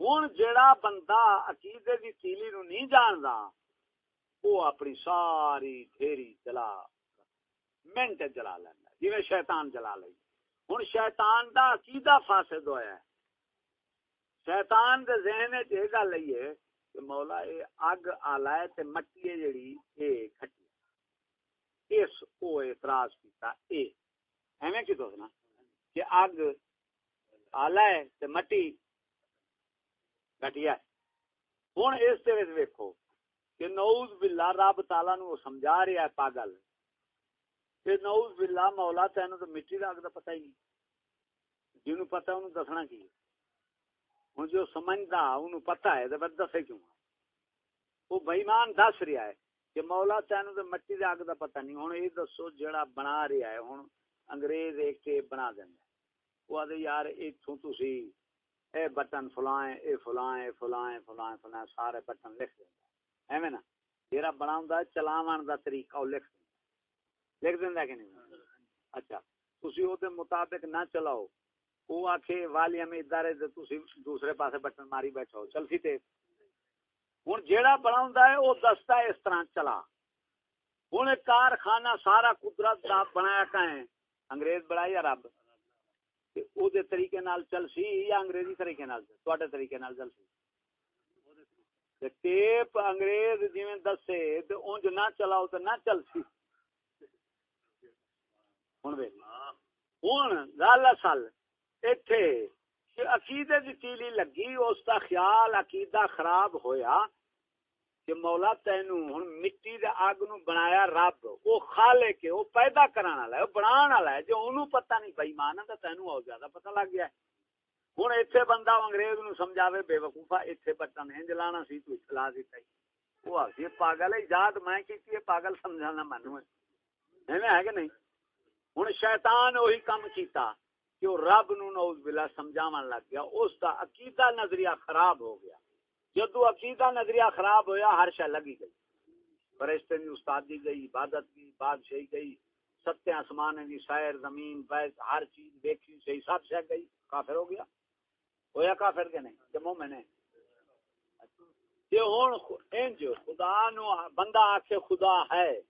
ہوں جڑا بندہ عقیدے کی تیلی نو نہیں جاندا وہ اپنی ساری ڈھیری جلا، منٹ جلا لینا جی شیطان جلا لی ہوں شیطان دا عقیدہ فاسد ہوا ہے۔ شیطان دے ذہن یہ گل لئیے کہ مولا، اے اگ آلا ہے تے مٹی ہے جڑی اے کھٹی اس او اعتراض کیتا، اے۔ ایویں کی دوسنا کہ اگ آلا ہے تے مٹی گٹیا ہوں اس ویکو کہ نوز بلا رب تالا نو سمجھا رہا ہے پاگل۔ کہ نوز بلا مولا تین تو مٹی کا اگ کا پتا ہی نہیں۔ جن پتا انہوں دسنا کی ہوں جو سمجھتا انہوں پتا ہے، تو دسے کیوں وہ بئیمان دس رہا ہے کہ مولا تین تو مٹی کے اگ کا پتا نہیں۔ ہوں یہ دسو جڑا بنا رہا ہے ہوں انگریز ایک بنا دینا وہ آدھے یار اتوں تھی اے بٹن فلائیں اے فلائیں فلائیں فلائیں فلائیں سارے بٹن لکھ دیں ایویں نا تیرا بناؤں دا چلاون دا طریقہ او لکھ دیں لکھ دیں کہ نہیں؟ اچھا تسی او دے مطابق نہ چلاؤ۔ او آکھے، والی میں ادارے دے تسی دوسرے پاسے بٹن ماری بیٹھو چلسی تے ہن جیڑا بناؤں ہے، او دستا ہے اس طرح چلا۔ ہن کارخانہ سارا قدرت دا بنایا کہیں انگریز بڑھائی یا رب؟ او دے طریقے نال چل سی یا انگریزی طریقے نال؟ تواڈے طریقے نال چل سی۔ ٹیپ انگریز جویں دسے تے اونج نہ چلاؤ تے نہ چل سی۔ ہن وے ہن گل اصل ایتھے عقیدے دی تیلی لگی اس دا خیال عقیدہ خراب ہویا کہ مولا تینو ہن مٹی دے اگ نو بنایا رب او خالق ہے او پیدا کرن والا ہے او بنان والا ہے جو اونوں پتہ نہیں بے ایمان ہے تے تینو او زیادہ پتہ لگ گیا ہے ہن ایتھے بندہ انگریز نو سمجھاوے بے وقوفا ایتھے بٹن ہنج لانا سی تو اصلاح دیتا ہی وہ آخری پاگل ایجاد میں کی پاگل سمجھانا منو ہے ہے کہ نہیں ہوں شیطان وہی کام کیتا کہ وہ رب نو نوز بلا سمجھاون لگ گیا، اس کا عقیدہ نظریہ خراب ہو گیا۔ جدو عقیدہ نظریہ خراب ہویا، ہر شہ لگی گئی۔ فرشتے نے استاد دی گئی، عبادت کی بادشاہی گئی ستیہ آسمان کی سائر زمین بیس ہر چیز دیکھی، صحیح سب شہ گئی، کافر ہو گیا۔ ہویا کافر کے نہیں؟ کہ مومن ہے جی ہوں انج خدا نو بندہ آخے خدا ہے۔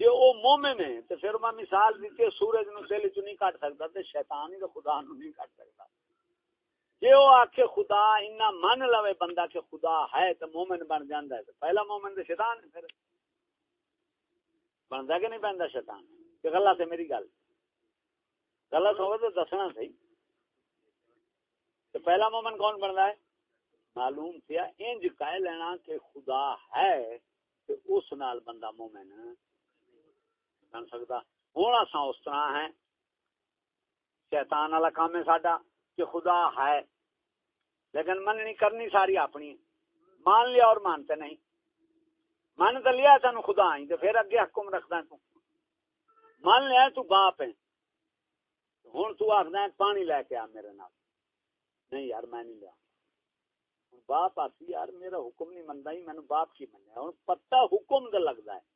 جی وہ مومن ہے تو پھر میں مثال دیتی ہے، سورج نو دل چ نہیں کٹ سکتا تو شیطان ہی تو خدا نو نہیں کٹ سکتا جی وہ آخ خدا اتنا من لو بندہ کہ خدا ہے تو مومن بن جانا ہے تو پہلا مومن تو شیطان ہے پھر۔ بنتا کہ نہیں بنتا شیطان؟ کہ غلط ہے میری گل۔ غلط ہوگا تو دسنا صحیح۔ تو پہلا مومن کون بنتا ہے؟ معلوم کیا انج کہہ لینا کہ خدا ہے کہ اس نال بندہ مومن بن سکتا۔ ہوں اصا اس طرح ہے۔ شیطان والا کام ہے ساڈا کہ خدا ہے۔ لیکن مننی کرنی ساری اپنی۔ مان لیا اور مانتے نہیں۔ من تو لیا تین خدا آئی تو پھر اگے حکم رکھدا تو۔ مان لیا تو باپ ہے۔ ہوں تو آخد پانی لے کے آ میرے نال۔ نہیں یار میں نہیں لیا۔ باپ آتی یار میرا حکم نہیں منتا ہی مینو باپ کی منیا۔ ہوں پتا حکم دے لگتا ہے۔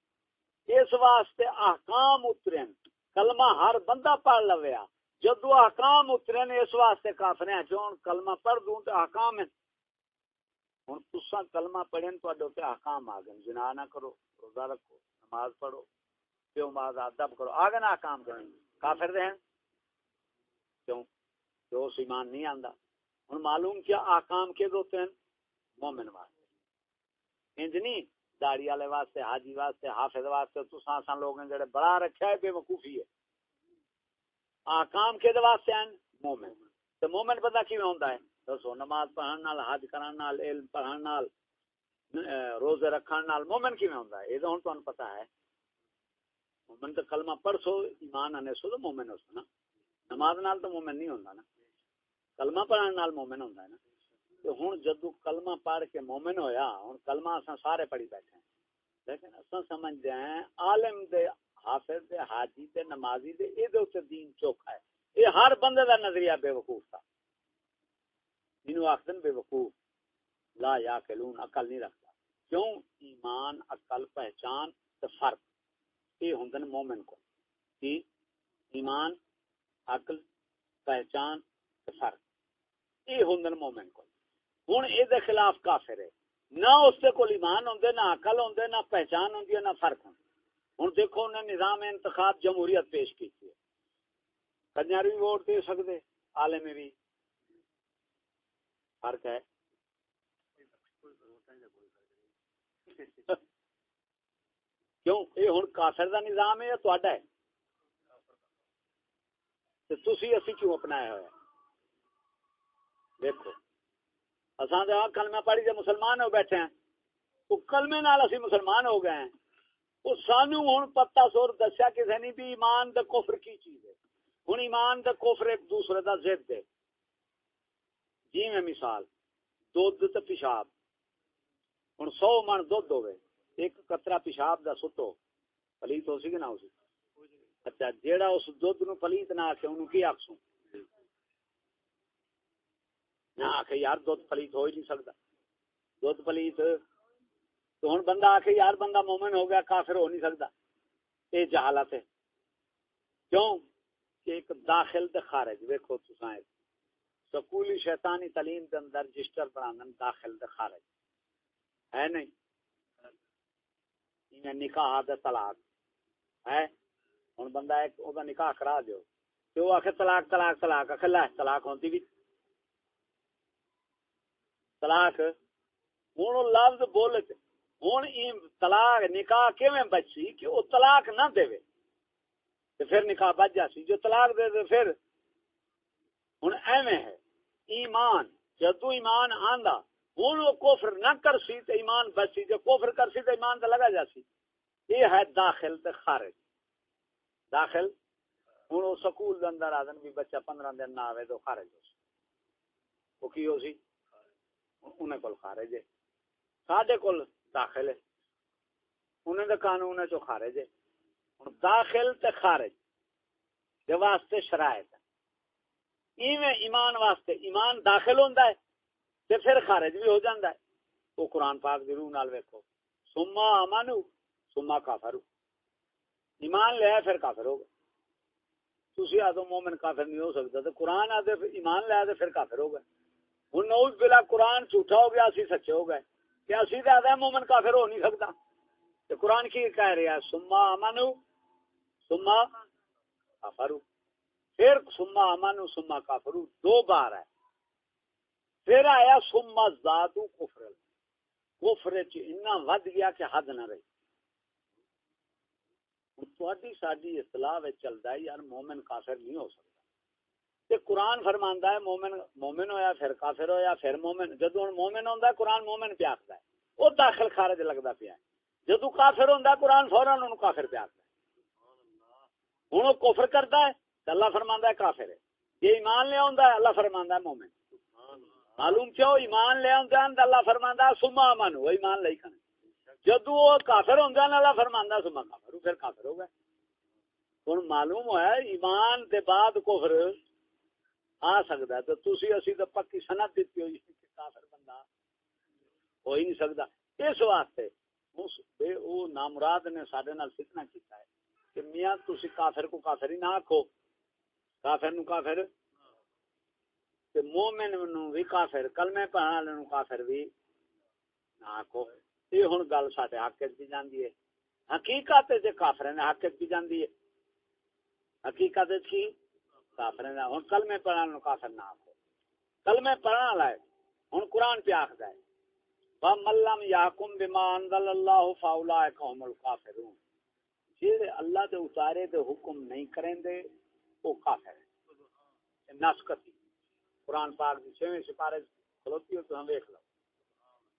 اس واسطے احکام اترن کلمہ ہر بندہ پڑھ لویا جدو احکام اترن اس واسطے کافر ہیں۔ جو کلمہ پڑھ دوں تو احکام ہیں۔ ہوں تسا کلمہ پڑھن تو احکام آ گئے۔ جنا نہ کرو، روزہ رکھو، نماز پڑھو پیو ماز ادب کرو۔ آ گئے نا احکام کریں کافر رہن کیوں؟ جو اس ایمان نہیں آندا۔ ہوں معلوم کیا آکام کے دوتے ہیں مومن واسطے۔ انج نہیں۔ داڑی والے واسطے، حاجی واسطے، حافظ واسطے تو سا لوگ ہیں جڑے بڑا رکھا ہے، بے وقوفی ہے۔ آکام کے واسطے ہیں؟ مومن۔ تو مومن پتہ کی ہوندا ہے؟ دسو، نماز پڑھن نال، حج کرن نال، علم پڑھن نال روزے رکھن نال مومن کی ہوندا ہے؟ یہ تو ہن تانوں پتہ ہے۔ مومن تو کلمہ پڑھ سو ایمان انے سو تو مومن ہو سو نا۔ نماز نال تو مومن نہیں ہوندا نا۔ کلمہ پڑھنے نال مومن ہوندا ہے نا۔ تے ہن جدوں کلمہ پڑھ کے مومن ہویا، ہن کلمہ اساں سارے پڑھی بیٹھے ہیں۔ لیکن اساں سمجھ جائیں عالم دے، حافظ دے، حاجی تے نمازی دے، اے دے اوتے دین چوکھا ہے۔ اے ہر بندے دا نظریہ بے وقوف تھا جنوں آکھدن بے وقوف۔ لا یاکلون، عقل نہیں رکھتا کیوں؟ ایمان، عقل، پہچان تے فرق۔ اے ہوندن مومن کو۔ کی ایمان، عقل، پہچان تے فرق۔ یہ ہوں مومن کو۔ ہوں یہ خلاف کافر ہے۔ نہ اس کو ایمان ہوں نہ عقل ہوں نہ پہچان ہوں نہ فرق ہوں ہوں دیکھو انہیں نظام انتخاب جمہوریت پیش کی ہے۔ کنجر بھی ووٹ دے سکتے آلے میں بھی۔ فرق ہے۔ کیوں؟ یہ ہوں کافر دا نظام ہے یا تا ہے؟ تھی اسی کیوں اپنایا ہوا دیکھو۔ اصا تو کلمہ پڑھی جب مسلمان ہو بیٹھے ہیں۔ تو کلمے نال اسی مسلمان ہو گئے ہیں۔ وہ سانو ہوں پتا سور دسیا کسی نے بھی ایمان دا کفر کی چیز ہے۔ ہوں ایمان دا کفر ایک دوسرے دا ضد ہے۔ جی میں مثال، دودھ تے پیشاب۔ ہوں سو من دھد ہوئے ایک قطرہ پیشاب دا سٹو۔ پلیت ہو سی کہ نہ ہو سی؟ اچھا جیڑا اس دودھ نو پلیت نہ آکھے انہوں کی آکسوں نہ آخ یار دھد پلیت ہو ہی نہیں سکتا۔ دھد پلیت تو ہوں بندہ آخ یار بندہ مومن ہو گیا، کافر ہو نہیں سکتا۔ یہ جہالت ہے۔ کیوں؟ کہ ایک داخل دے خارج ویکو تسائیں سکولی شیطانی تعلیم دے اندر رجسٹر بنانا داخل دے خارج۔ ہے نہیں؟ انہیں نکاح دے طلاق۔ ہے؟ ہوں بندہ ایک وہ نکاح کرا دیو۔ تو وہ آخر طلاق طلاق طلاق آخر لہ، طلاق ہوتی بھی طلاق ہوں لفظ بول ہوں طلاق نکاح کیویں بچی؟ کہ وہ طلاق نہ دے۔ تو پھر نکاح بچ جاسی جو طلاق دے دے پھر ہوں ایویں ہے۔ ایمان جدو ایمان آندا ہوں وہ کوفر نہ کر سی تو ایمان بچی جو کوفر کر سی تو ایمان تو لگا جاسی یہ ہے داخل تے خارج۔ داخل؟ ہوں وہ سکول اندر آ بھی بچہ پندرہ دن نہ آئے تو خارج ہو سی۔ وہ کی ہو سی؟ انہیں کول خارج ہے۔ ساڈے کول داخل ہے۔ انہیں دے قانون چو خارج ہے۔ داخل تے خارج دے واسطے شرائط ایویں ایمان واسطے ایمان داخل ہوندا ہے تے پھر خارج بھی ہو جاندا ہے۔ وہ قرآن پاک دی روح نال ویکھو۔ سما امانو سما کافر ایمان لے پھر کافر ہوگا تسی آدھو مومن کافر نہیں ہو سکتا تو قرآن آدھے ایمان لے آدھے پھر کافر ہوگا ہوں نوز بلا قرآن جھوٹا ہو گیا، اسی سچے ہو گئے۔ کہ اسی تو آدھا مومن کافر ہو نہیں سکتا۔ تو قرآن کی کہہ رہا ہے، سما امانو سما کافر پھر سما امانو سما کافر دو بار ہے۔ پھر آیا، سما زادو کفر۔ کفر اتنا ود گیا کہ حد نہ رہی۔ تھوڑی ساری اصطلاح چلتا ہے، یار مومن کافر نہیں ہو سکتا۔ تے قرآن فرماندا ہے، مومن مومن ہویا، پھر کافر ہویا، پھر مومن۔ جدو ہن مومن ہوندا ہے، قرآن مومن پہ آکھدا ہے۔ او داخل خارج لگدا پیا ہے۔ جدو کافر ہوندا ہے، قرآن فوراً اونوں کافر پہ آکھدا ہے۔ ہن او کفر کردا ہے تے اللہ فرماندا ہے کافر ہے۔ یہ ایمان لے آندا ہے، اللہ فرماندا ہے مومن۔ معلوم کیوں؟ ایمان لے آندا ہے اللہ فرماندا ہے، سما من، وہ ایمان لے کھنے جدو وہ کافر ہوندا ہے، اللہ فرماندا ہے، سما کافر۔ پھر کافر ہو گئے۔ ہن معلوم ہوا ایمان دے بعد کفر آ سکتا ہے تو تھی اسی تو پکی سنت دیتی ہوئی یعنی کافر بندہ ہو ہی نہیں سکتا۔ اس واسطے وہ نامراد نے سارے نال فتنہ کیتا ہے کہ میاں تسی کافر کو کافر ہی نہ آکھو۔ کافر نو کافر، تے مومن نو بھی کافر، کلمے پڑھن والے نو کافر بھی نہ آکھو۔ یہ ہن گل ساڈے حق وچ بھی جاندی ہے۔ حقیقت تے کافر نے حق وچ بھی جاندی ہے۔ حقیقت کی؟ کافر ہوں کلمے پڑھنے نو کافر نہ آخو کلمے پڑھنا لائے۔ ہوں قرآن پہ آخر ہے وَمَلَّمْ يَحْكُمْ بِمَا أَنزَلَ اللَّهُ فَأُولَٰئِكَ هُمُ الْكَافِرُونَ۔ جڑے اللہ دے اتارے دے حکم نہیں کریں دے، وہ کافر ہے نسکتی قرآن پاک دی چھویں سپارے کھلوتی ہو تو ہم دیکھ لو۔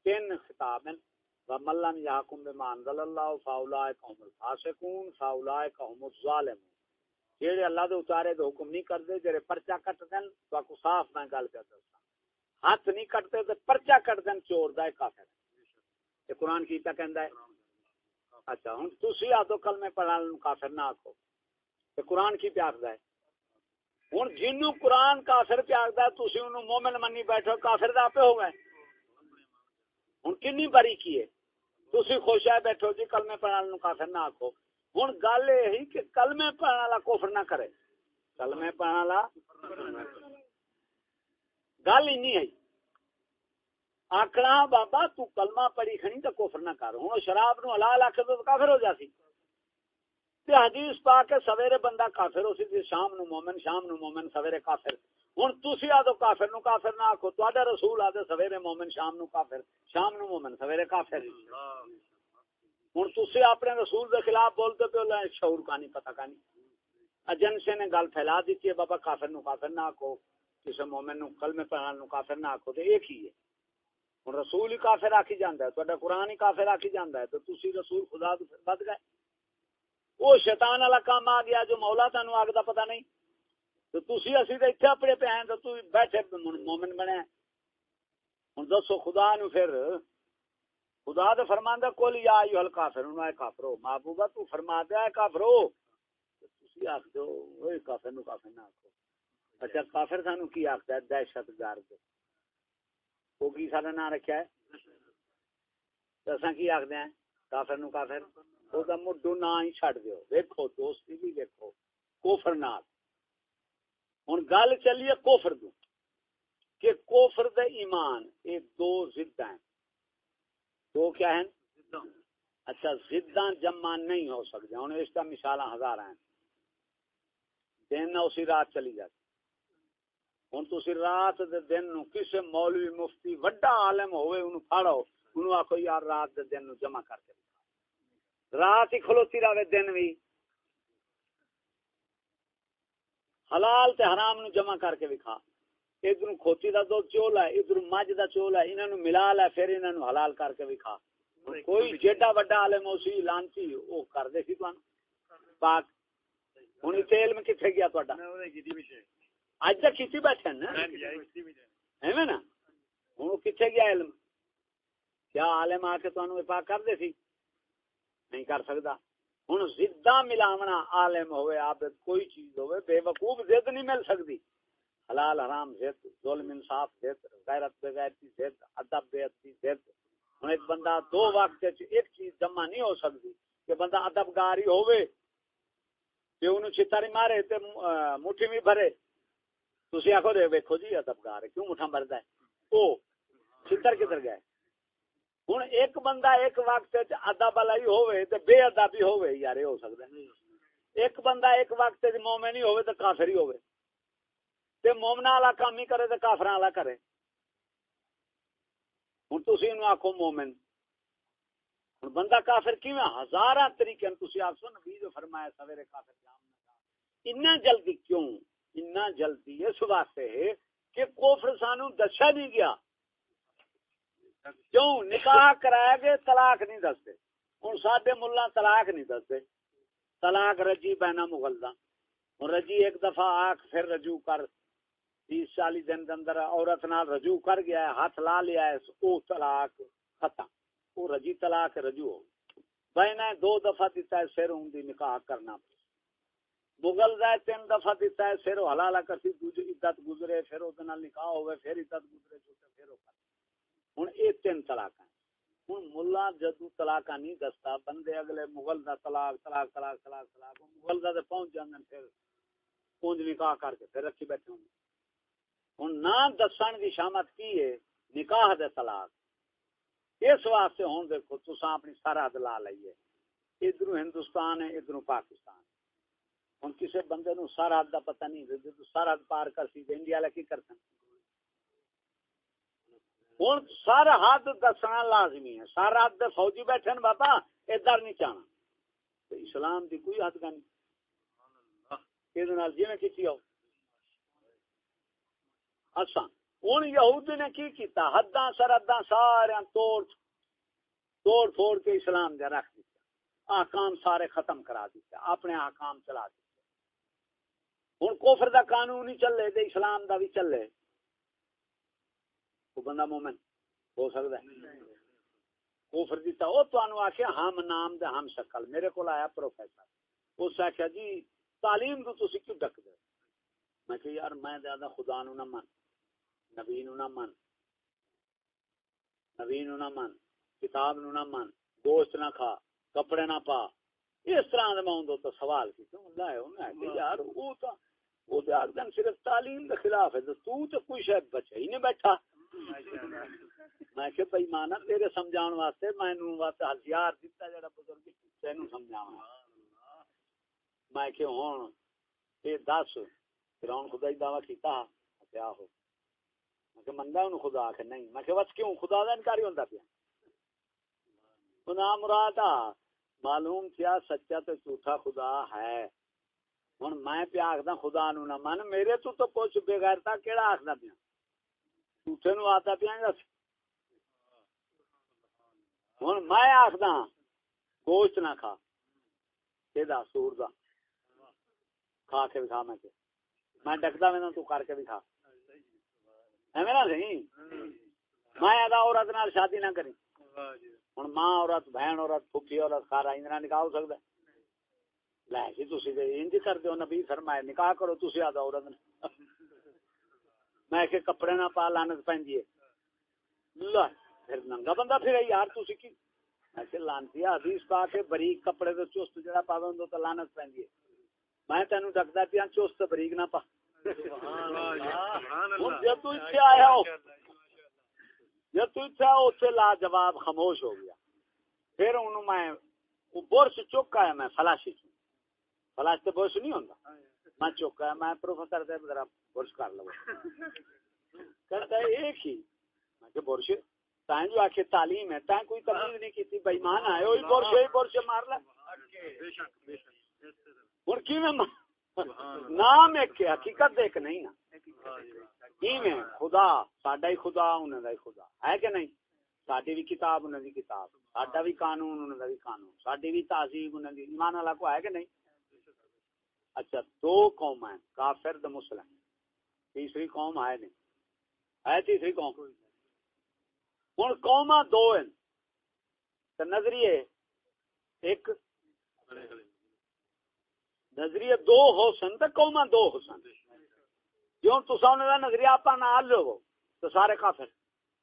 تین خطاب ہیں۔ وَمَلَّمْ يَحْكُمْ بِمَا أَنزَلَ اللَّهُ فَأُولَٰئِكَ هُمُ الْفَاسِقُونَ، فَأُولَٰئِكَ هُمُ الظَّالِمُونَ۔ جیڑے اللہ دے اتارے دے حکم نہیں کرتے جڑے پرچا کٹ دین تو آپ کو صاف میں گل پہ دستا ہاتھ نہیں کٹتے تو پرچا کٹ دین چور دا کافر یہ قرآن کی تا کہندا ہے؟ اچھا ہن تسی آ تو کلمے پڑھن کافر نہ آکھو۔ تے قرآن کی پہ آکھدا ہے۔ ہن جنوں قرآن کافر پہ آکھدا ہے، تسی اونوں مومن منی بیٹھو، کافر دا پہ ہو گئے۔ ہن کنی بری کی ہے؟ تسی خوش ہے بیٹھو جی کلمے پڑھن کافر نہ آکھو۔ ہوں گل یہ کہ کلمے پڑھنے والا کوفر نہ کرے۔ کلمے پڑھنے والا گل ہی ہے۔ آکڑا بابا، تو کلمہ پڑھی کھنی تو کوفر نہ کر۔ ہوں شراب نو حلال آکھے تو کافر ہو جاسی تے حدیث پا کے سویرے بندہ کافر ہو سی شام نو مومن، شام نو مومن سویرے کافر۔ ہوں تھی آدھو کافر نو کافر نہ آخو تو رسول آدھے سویرے مومن، شام نو کافر، شام نو مومن سویرے کافر۔ ہوں۔ تھی اپنے رسول کے خلاف بولتے پہ شعور کا نہیں پتا کا نہیں۔ ایجنسی نے گل پھیلا دیتی ہے، بابا کافر نو کافر نہ آکو کسی مومن نو کل میں پڑھا نو کافر نہ آکو، تو ایک ہی ہے۔ ہوں رسول ہی کافر آکی جانا ہے تو قرآن ہی کافر آکی جانا ہے، تو تھی رسول خدا تو بد گئے۔ وہ شیطان والا کام آ گیا جو مولا تینوں آگ کا پتا نہیں۔ تو تھی اسی تو اتنے اپنے پہ ہیں تو تو بیٹھے، مومن بنے ہوں دسو خدا نو پھر خدا تو فرماندا کل یا ایو الکافر انہاں اے کافرو، محبوبہ تو فرما دیا اے کافرو۔ تسی آکھ دو اوے کافر نو کافر نہ آکھو۔ اچھا کافر سانو کی آکھدا ہے دہشت گرد۔ او کی سارا نام رکھیا ہے؟ کی آکھدے ہیں؟ کافر نو کافر۔ او دا مڈو نا ہی چھڈ دیو دیکھو دوستی بھی دیکھو کفر نال۔ ہن گل چلیے کفر دو کہ دے ایمان اے دو ضد ہیں۔ دو کیا ہیں؟ اچھا زداں جمع نہیں ہو سکتے ہوں اس کا مثال ہزار ہیں۔ دن اسی رات چلی جاتی۔ ہوں تھی رات دے دن نو کسے مولوی مفتی وڈا عالم ہوئے انہوں پھاڑو انہوں آکھو یار رات دے دن نو جمع کر کے رات ہی کھلوتی رہے دن بھی حلال تے حرام نو جمع کر کے دکھا ادھر کھوتی دا دودھ چول ہے ادھر مجھ دا چول ہے انہوں ملا لے پھر انہوں حلال کر کے بھی کھا کوئی جیڈا وڈا عالم اسی لانتی او کر دے سی تانوں پاک۔ ہن تے علم کتے گیا تہاڈا؟ اج تک کیتی بیٹھے نا؟ ایویں نا؟ ہن کتے گیا علم؟ کیا عالم آ کے تانوں پاک کر دے سی؟ نہیں کر سکتا۔ ہوں زدہ ملاونا عالم ہوئے عابد کوئی چیز ہوئے بے وقوف زد نہیں مل سکتی۔ حلال، حرام، زد، ظلم، انصاف، زد، غیرت بے غیرتی زد، ادب بے ادبی زد۔ ہوں ایک بندہ دو وقت ایک چیز جمع نہیں ہو سکتی کہ بندہ ادب گاری ہوئے کہ انہوں چھتاری مارے تے مٹھی بھی بھرے۔ تسی آخو دے، ویکھو جی ادب گار کیوں مٹھا مرد ہے؟ او، چھتر کدھر گئے ہوں ایک بندہ ایک وقت ادب والا ہی ہوئے تے بے ادب ہی ہوئے یار ہو سکتا ہے۔ ایک بندہ ایک وقت مومن ہی ہوئے تے کافر ہی ہوئے تے مومنا والا کام ہی کرے تے کافر والا کرے۔ ہوں تھی آخو مومن۔ ہوں بندہ کافر کیویں؟ ہزار طریقے تھی آخو نبی جو فرمایا، سویرے کافر جام نہ اتنا جلدی کیوں؟ اتنا جلدی اس واسطے ہے کہ کوفر سانو دسا نہیں گیا۔ کیوں؟ نکاح کرایا گے طلاق نہیں دستے۔ ہوں سڈے ملا طلاق نہیں دستے۔ طلاق رجی بہنا مغلدہ ہوں رجی ایک دفعہ آخ پھر رجوع کر۔ تیس چالیس دن کے اندر عورت نال رجوع کر گیا ہے، ہاتھ لا لیا ہے وہ طلاق ختم۔ وہ رجی طلاق رجوع ہو بہنا دو دفعہ دیتا ہے سر ہوں دی نکاح کرنا۔ مغل دا تین دفعہ دیتا ہے پھر حلالہ کرسی عدت گزرے، پھر وہ نکاح ہوئے پھر عدت گزرے، چھوٹے پھر وہ ہوں یہ تین طلاق ہیں۔ ہوں ملا جدو طلاق نہیں دستا، بندے اگلے مغل دا طلاق طلاق طلاق طلاق طلاق مغل دا تے پہنچ جاندے پھر پونج نکاح کر کے پھر رکھی بیٹھے ہوں۔ ہوں نہ دسن کی شامت کی ہے؟ نکاح دے طلاق۔ اس واسطے ہوں دیکھو تسا اپنی سرحد لا لئیے ادھر ہندوستان ہے ادھر پاکستان۔ ہوں کسی بندے نو سرحد دا پتہ نہیں سرحد پار کر سی انڈیا والے کی کرتے ہوں سر حد دسنا لازمی ہے۔ سر حد فوجی بیٹھے نا بابا ادھر نہیں چاہنا اسلام دی کوئی حد کا نہیں یہ جی آؤ؟ اچھا ہوں یہودی نے کی کیتا؟ حداں سرحداں سارے توڑ توڑ پھوڑ کے اسلام دے رکھ دیتا آکام سارے ختم کرا دیتے اپنے آکام چلا دیتے ہوں کوفر دا قانون ہی چلے دے اسلام دا بھی چلے۔ وہ بندہ مومن ہو سکتا ہے؟ کوفر دیتا وہ تو آخیا ہم نام دے ہم شکل۔ میرے کو آیا پروفیسر۔ اس آخیا جی تعلیم تو تھی کیوں ڈک دے میں کہ یار، میں زیادہ خدا نو نہ من نبی نو نہ من۔ نبی نو نہ من۔ کتاب نو نہ من۔ گوشت نہ کھا۔ کپڑے نہ پا۔ اس طرح دے میں تو سوال کی تو اللہ ہے انہاں کہ یار، وہ تو وہ تے اگدن صرف تعلیم دے خلاف ہے۔ تو تو کوئی شاید بچہ ہی نہیں بیٹھا۔ میں کہ بھائی، مانا تیرے سمجھان واسطے میں نو واسطے ہتھیار دیتا جڑا بزرگ تینوں سمجھاواں۔ میں کہ ہن، اے دس۔ فرعون خدا ہی دعویٰ کیتا۔ کیا ہو میں انہوں خدا کہ نہیں۔ میں کہ بس کیوں؟ خدا دا انکاری پیا۔ خدا مراد معلوم کیا، سچا تو جھوٹا خدا ہے۔ ہن میں پیا آکھدا، خدا نو نہ من۔ میرے تو تو پوچھ بے کیڑا پیا؟ جھوٹے نو آتا پیا دس ہوں میں آخدا گوشت نہ کھا۔ کہ سور دا؟ کھا کے کھا میں کہ میں ڈکتا میں تو کر کے ایویں نہ نہیں میں آدھا عورت نال شادی نہ کری ہوں ماں عورت بہن عورت پھوپھی عورت سارا اندر نکاح ہو سکتا لے جی تھی انج کر دو نبی فرمائے نکاح کرو تھی آدھا عورت میں کہ کپڑے نہ پا لانت پی پھر ننگا بندہ پھر یار تھی کی؟ میں لانتی حدیث پا کے بریک کپڑے تو چست جڑا پا دو تو لانت پی میں تینوں ڈکتا پیا چست بریک نہ پا۔ جب اتنے آیا جب اتنے اتنے لا جواب خاموش ہو گیا۔ پھر انہوں میں برش چک آیا میں فلاشی چ فلاش تو برش نہیں ہوتا میں چک آیا میں پروفیسر ذرا برش کر لو ہے ایک ہی۔ میں کہ برش تائیں جو آخر تعلیم ہے تائیں کوئی تمیز نہیں کی بےمان آئے برش برش مار لا اور کی میں نام ایک حقیقت ایک نہیں نا۔ کی خدا، ساڈا ہی خدا انہوں کا ہی خدا۔ ہے کہ نہیں؟ ساڈی بھی کتاب انہوں کی کتاب۔ ساڈا بھی قانون انہوں کا بھی قانون۔ ساڈی بھی تہذیب انہوں کی ایمان والا کو ہے کہ نہیں؟ اچھا دو قوم ہیں، کافر دا مسلم۔ تیسری قوم ہے نہیں۔ ہے تیسری قوم؟ ہوں قوم دو ہیں۔ نظریے ایک نظریے دو حسن تو قوما دو حسن جو تصا کا نظریہ آپ نہ لو تو سارے کافر۔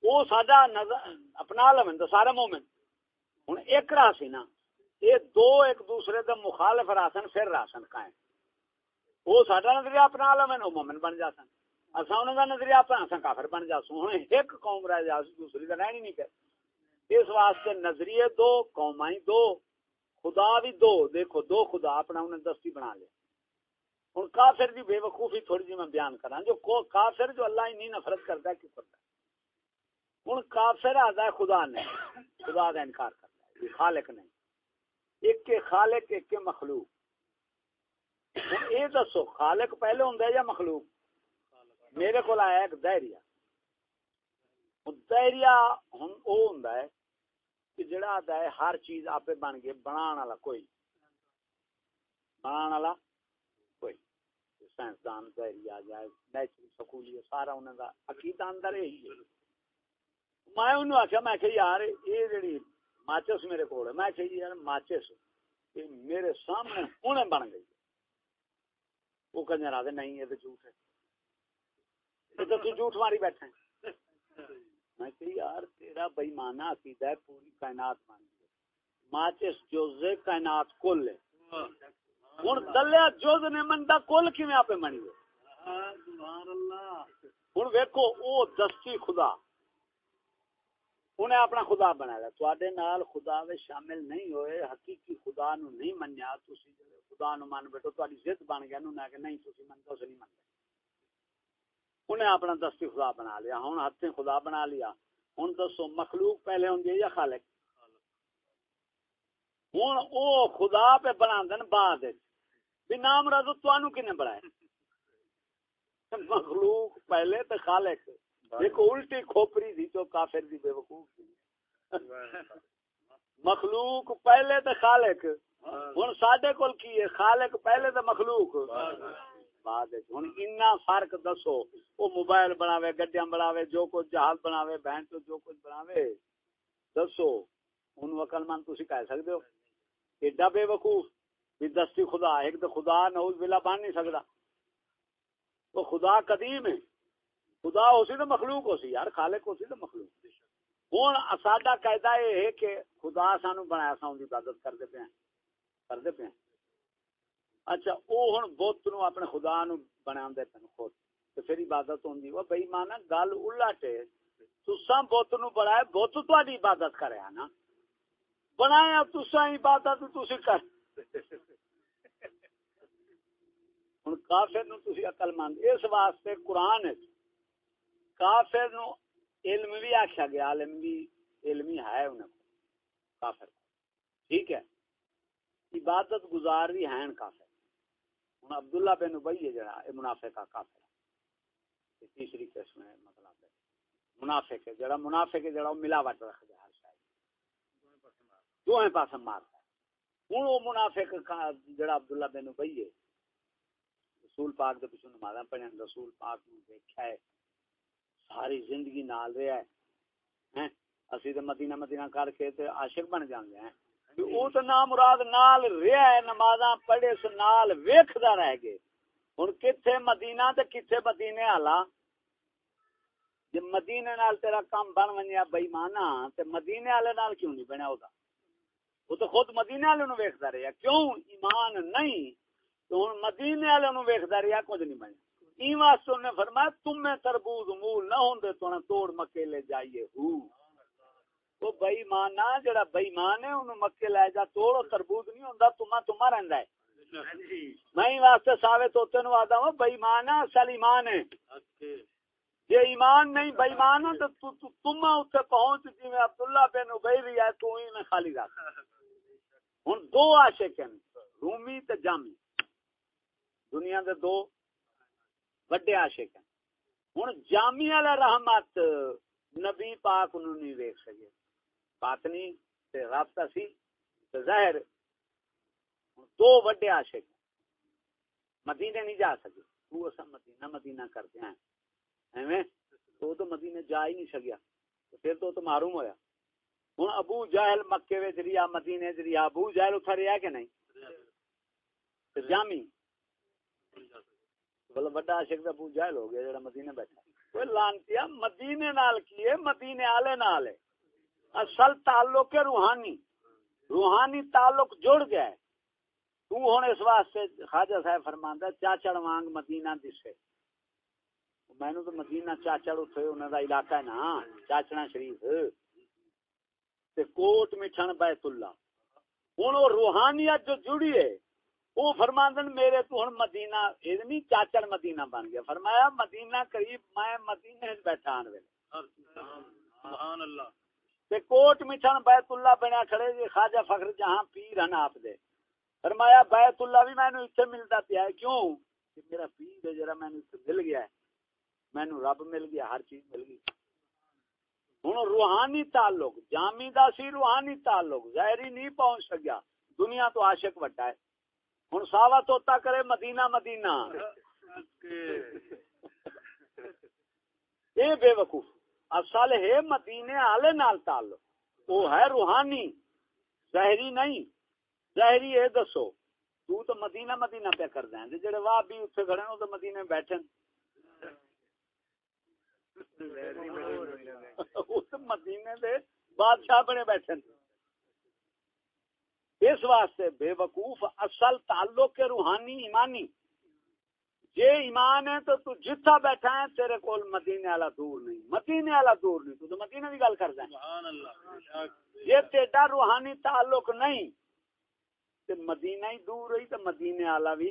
وہ ساڈا اپنا لو تو سارے مومن۔ ہوں ایک راہ سی نا یہ دو ایک دوسرے کے مخالف راسن پھر راسن کائیں وہ ساڈا نظریہ اپنا لو وہ مومن بن جا سن۔ اصا انہوں کا نظریہ اپنا سن کافر بن جا سو ہوں ایک قوم رہ جا، دوسری کا رہنی نہیں کر اس واسطے نظریے دو قومائی دو۔ خدا بھی دو، دیکھو، دو خدا اپنا انہیں دستی بنا لیا ہوں کافر کی بے وقوفی تھوڑی جی میں بیان کرا جو کافر جو اللہ ہی نہیں نفرت کرتا ہے، کیوں کرتا ہے؟ ہوں کافر آتا ہے خدا نے۔ خدا کا انکار کرتا ہے۔ خالق نہیں۔ ایک کے خالق، ایک کے مخلوق۔ یہ دسو، خالق پہلے ہوں یا مخلوق؟ میرے کو آیا ایک دائریا دائریا ہوں وہ ہوں کہ جڑا آتا ہے، ہر چیز آپ بن گئے بنا والا کوئی۔ بنا والا کوئی۔ سائنسدان دائریا جائے نیچرل سکولی سارا انہوں کا عقیدہ اندر یہی ہے۔ میں انہوں آخیا میں کہ یار، یہ جڑی ماچس میرے کو میں کہ یار، ماچس میرے سامنے انہیں بن گئی وہ کنجر آدھے نہیں، یہ تو جھوٹ ہے۔ تو تو جھوٹ ماری بیٹھے میں کہ یار تیرا بےمانا عقیدہ ہے، پوری کائنات مان گئی ماچس جوزے کائنات کل ہے۔ ہوں دلیا جوز نے منتا کل کی آپ منی ہوں ویکو او دستی خدا۔ انہیں اپنا خدا بنایا تھوڑے نال خدا میں شامل نہیں ہوئے، حقیقی خدا نو نہیں منیا۔ تسی خدا نو من بیٹھو تہاڈی ضد بن گیا نو نہ کہ نہیں، تسی من تو نہیں من انہیں اپنا دستی خدا بنا لیا۔ ہوں ہاتھ خدا بنا لیا۔ ہوں دسو مخلوق پہلے ہوں یا خالق؟ ہوں او خدا پہ بنا دین بعد بھی نام رضو تو کنے بنایا مخلوق پہلے تو خالق۔ دیکھو الٹی کھوپری تھی تو کافر دی بے وقوف تھی۔ مخلوق پہلے تو خالق۔ ہوں سڈے کول کی ہے؟ خالق پہلے تو مخلوق۔ بعد ہوں اتنا فرق دسو، وہ موبائل بناوے، گڈیاں بناوے، جو کچھ جہاز بناوے، بہن تو جو کچھ بناوے۔ دسو ان عقل مند تھی کہہ سکتے ہو ایڈا بے وقوف، بھی دستی خدا، ایک تو خدا نوز بلا بن نہیں سکتا وہ خدا قدیم ہے۔ خدا ہو سی تو مخلوق ہو سی یار خالق ہو سی تو مخلوق۔ ہوں ساڈا قاعدہ یہ ہے کہ خدا سانو بنایا سا، ان کی عبادت کرتے پے کرتے پے اچھا وہ ہوں بت نو اپنے خدا نو بنا دے خود۔ تو پھر عبادت ہوندی، وہ بھائی مانا گل الٹ ہے۔ تسا بت نو بنایا بت تاری عبادت کرے ہاں نا۔ بنایا ہاں، تسا عبادت تسی کر۔ ہوں کافر نو تسی عقل مند۔ اس واسطے قرآن کافر نو علم بھی آخیا گیا عالم بھی علمی ہے انہیں کافر ٹھیک ہے۔ عبادت گزار بھی ہیں کافر۔ ہوں عبداللہ بن ابئی ہے جڑا، یہ منافع کا کافر ہے۔ تیسری قسم ہے مطلب ہے۔ منافق ہے جڑا منافق ہے جڑا ملاوٹ رکھ دے ہر شاید دو پاس مارتا ہے۔ ہوں وہ منافق جڑا عبداللہ بن ابئی ہے۔ رسول پاک دے پیچھے نمازاں پڑھن رسول پاک نو دیکھا ہے۔ ساری زندگی نال رہا ہے۔ اسی تے مدینہ مدینہ کر کے تے عاشق بن جاندے ہیں۔ او تے نام مراد نال رہا ہے نمازاں پڑھے سو نال ویکھدا رہ گئے ہن کتھے مدینہ تے کتھے مدینے والا جے مدینے نال تیرا کام بن ونیا بے ایمانا تے مدینے والے نال کیوں نہیں بنیا او وہ تو خود مدینے والے نو ویکھدا رہیا کیوں ایمان نہیں تو ہن مدینے والے نو ویکھدا رہیا کچھ نہیں بنیا واسطے نے فرمایا تم میں تربوز مول نہ ہوں تو توڑ مکے لے جائیے ہو وہ بئی مان نہ جڑا بئی مان ہے انہوں مکے لے جا توڑ تربوز نہیں ہوں تما تما رہندا ہے۔ میں واسطے ساوے توتے نو آدا ہوں بئی مان ہے اصل ایمان ہے۔ یہ ایمان نہیں بئی مان ہے تو تم اتنے پہنچ جی میں عبداللہ بن ابئی بھی ہے تو ہی میں خالی رکھ۔ ہوں دو عاشق ہیں رومی تے جامی۔ دنیا دے دو وڈے عاشق ہیں۔ ہوں جامی والا رحمت نبی پاک نو نہیں ویک سکے۔ باطنی تے رابطہ سی تے ظاہر دو وڈے عاشق مدینے نہیں جا سکے۔ تو اسا مدینہ مدینہ کرتے ہیں۔ ایویں؟ تو تو مدینے جا ہی نہیں سکیا۔ تو پھر تو تو معروم ہویا۔ ہوں ابو جہل مکے وچ ریا مدینے وچ ریا ابو جہل اتھا ریا کہ نہیں؟ تے جامی۔ بولو بڑا عاشق دا ابو جہل ہو گیا، جڑا مدینے بیٹھا۔ کوئی لانتیا مدینے نال کیے مدینے والے نال ہے۔ اصل تعلق ہے روحانی۔ روحانی تعلق جڑ گیا ہے۔ تو ہوں اس واسطے خواجہ صاحب فرماندا چاچڑ وانگ مدینہ دسے۔ مینو تو مدینہ چاچڑ اتنے انہوں کا علاقہ ہے نا چاچڑا شریف۔ تے کوٹ مٹھن بیت اللہ۔ ہوں وہ روحانیت جو جڑی ہے وہ فرماندن میرے تو ہن مدینہ یہ چاچڑ مدینہ بن گیا۔ فرمایا مدینہ قریب، میں مدینہ بیٹھا آن ویلے۔ سبحان اللہ۔ تے کوٹ مٹھن بیت اللہ بنیا کھڑے جی خواجہ فخر جہاں پیر ہیں آپ دے۔ فرمایا بیت اللہ بھی میں اتنے ملتا پیا ہے۔ کیوں؟ کہ میرا پیر ہے جرا میں مل گیا ہے۔ مینو رب مل گیا ہر چیز مل گئی۔ ہوں روحانی تعلق جامی دا سی روحانی تعلق ظاہری نہیں پہنچ سکیا۔ دنیا تو عاشق وٹا ہے۔ ہوں ساوا توتا کرے مدینہ مدینہ۔ یہ بے وقوف۔ اصل ہے مدینے والے نال تعلق۔ وہ ہے روحانی۔ ظاہری نہیں۔ ظاہری یہ دسو۔ تو تو مدینہ مدینہ پہ کر دیں جڑے واہ بھی اتنے کھڑے ہیں تو مدینے بیٹھے مدینے دے بادشاہ بنے بیٹھے اس واسطے بے وقوف، اصل تعلق کے روحانی، ایمانی۔ جے ایمان ہے تو تو جتھا بیٹھا ہے تیرے کول مدینے والا دور نہیں۔ مدینے والا دور نہیں تو, تو مدینے کی گل کرتا ہے۔ یہ تیرا روحانی تعلق نہیں تے مدینہ ہی دور رہی تو مدینے والا بھی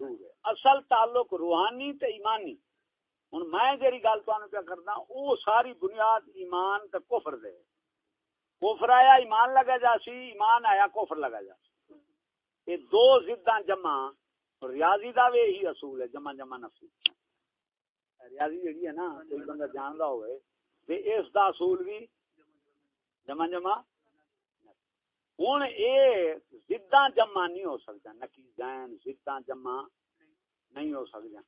دور ہے۔ اصل تعلق روحانی تے ایمانی۔ ہوں میں جی گل پیا کرنا وہ ساری بنیاد ایمان تے کفر دے۔ کفر آیا ایمان لگا جا سی ایمان آیا کفر لگا جا۔ سی یہ دو زداں جمع ریاضی دا وے ہی اصول ہے، جمع جمع نفسی ریاضی جہی ہے نا، کوئی بندہ جاندا ہوئے تے اس دا اصول بھی جمع جمع ہوں یہ زداں جمع نہیں ہو سکتا نکی زین زداں جمع نہیں ہو سکتا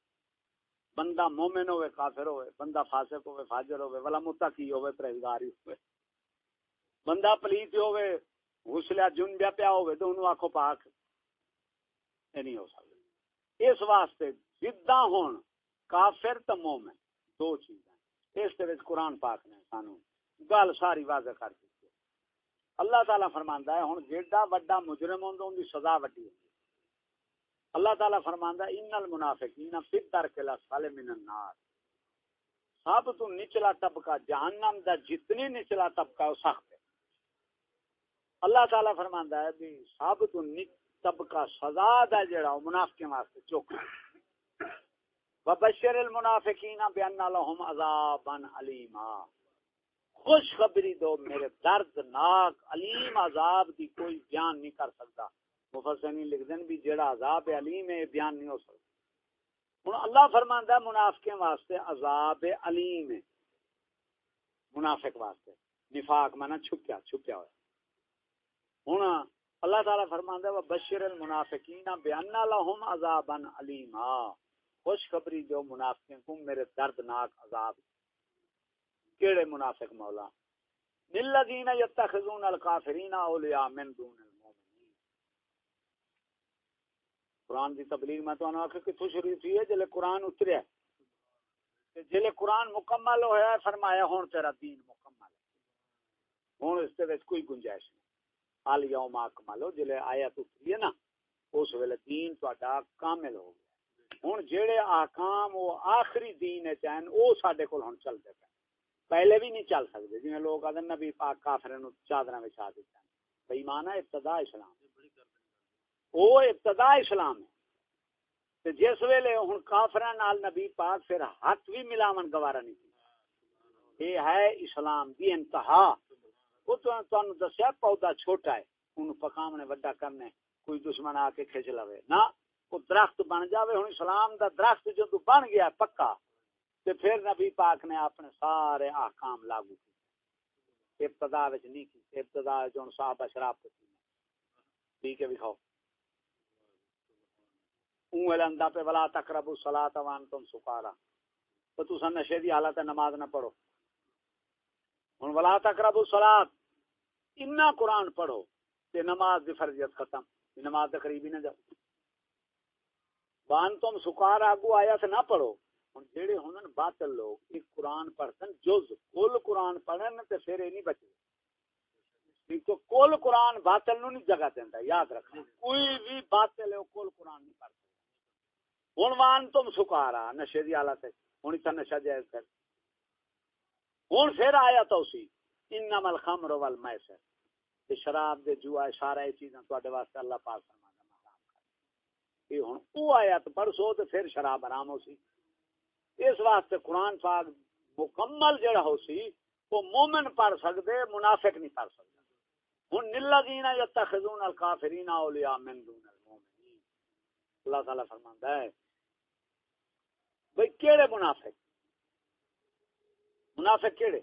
بندہ مومن ہوئے، کافر ہوئے، بندہ فاسق ہوئے، فاجر ہوئے، ولا متقی ہوئے پرہیزگاری ہوئے۔ بندہ پلیت ہوئے، غسلہ جن بیا پیا ہوئے، تو انہوں آکھو پاک یہ نہیں ہو سکتا اس واسطے جدہ ہون، کافر تو مومن، دو چیزیں اس طرح قرآن پاک نے سانو گل ساری واضح کر دی اللہ تعالیٰ فرماندا ہے، ہن جیڑا وڈا مجرم ہوندا اون دی سزا وڈی ہوندی اللہ تعالیٰ فرماندا ہے، ان المنافقین فی الدرک الاسفل من النار۔ سب تو نچلا طبقہ جہنم دا جتنی نچلا طبقہ او سخت ہے۔ اللہ تعالیٰ فرماندا ہے بھی سب تو نچ طبقہ سزا دا جڑا منافقین واسطے چوکا وبشر المنافقین بان لهم عذابا علیما۔ خوش خبری دو، میرے دردناک علیم عذاب دی کوئی بیان نہیں کر سکتا۔ مفسرین لکھ دین بھی جڑا عذاب علیم ہے بیان نہیں ہو سکتا۔ ہن اللہ فرماندا ہے منافقیں واسطے عذاب علیم ہے۔ منافق واسطے۔ نفاق مانا چھپیا چھپیا ہوا ہن اللہ تعالی فرماندا ہے بشر المنافقین بیان لهم عذابا علیما خوش خبری جو منافقیں کو، میرے دردناک عذاب۔ کیڑے منافق مولا۔ للذین یتخذون الکافرین اولیاء من دون المؤمنین۔ قرآن دی تبلیغ میں تو انہوں آکھا کتھو شروع تھی ہے، جلے قرآن اتریا۔ ہے جلے قرآن مکمل ہویا فرمایا ہون تیرا دین مکمل ہے۔ ہون اس تے کوئی گنجائش نہیں۔ آل یوم اکمل ہو جلے آیت اتری ہے نا، اس ویلے دین تو اڈا کامل ہو گیا۔ ہون جیڑے آکام وہ آخری دین ہے چاہن وہ ساڑے کو ہون چل دیتا ہے پہلے بھی نہیں چل سکتے جنہیں لوگ آدھے نبی پاک کافرین چادرہ میں چاہ دیتا ہے۔ بھئی مانا ابتدا اسلام۔ وہ ابتدا اسلام ہے۔ تے جس ویلے ہوں کافر نبی پاک پھر ہاتھ بھی ملاون گوارا نہیں کی یہ ہے اسلام دی انتہا۔ وہ تو دسیا پودا چھوٹا ہے ان پکامنے وڈا کرنے، کوئی دشمن آ کے کھچ لوے۔ نہ، وہ درخت بن جاوے ہوں اسلام دا درخت جو تو بن گیا پکا، تے پھر نبی پاک نے اپنے سارے احکام لاگو کی ابتدا وچ نہیں کی، ابتدا جو صحابہ شراب پی ٹھیک ہے کھاؤ اونگلندا پہ ولا تقربوا الصلاة وانتم سکارا۔ تو تسا نشے دی حالت نماز نہ پڑھو۔ ہوں ولا تقرب سلاد اتنا قرآن پڑھو تے نماز دی فرضیت ختم نماز دے قریب ہی نہ جاؤ۔ بان تم سکار آگو آیا سے نہ پڑھو۔ ہوں جہے ہوں باطل لوگ، ایک قرآن پڑھتے جز کل قرآن پڑھن تے پھر یہ نہیں بچے تو کل قرآن باطل نو نہیں جگہ دینا یاد رکھنا۔ کوئی بھی باطل ہے کل قرآن نہیں پڑھ سکتا ہوں وان تم سکارا، نشے دی حالت ہے۔ ہوں اتنا نشہ جائز کر۔ ہوں پھر آیا تو اسی۔ انما الخمر والمیسر۔ کہ شراب دے جوا سارا چیزاں تواڈے واسطے اللہ پاک فرماندا حرام کر یہ ہن او آیا تو پرسو تے پھر شراب حرام ہو سی۔ اس واسطے قرآن پاک مکمل جڑا ہو سی، وہ مومن پڑھ سکدے، منافق نہیں پڑھ سکدا ہن للذین یتخذون الکافرین اولیاء من دون المؤمنین۔ اللہ تعالی فرماندا ہے، بھئی کیڑے منافق؟ منافق کیڑے؟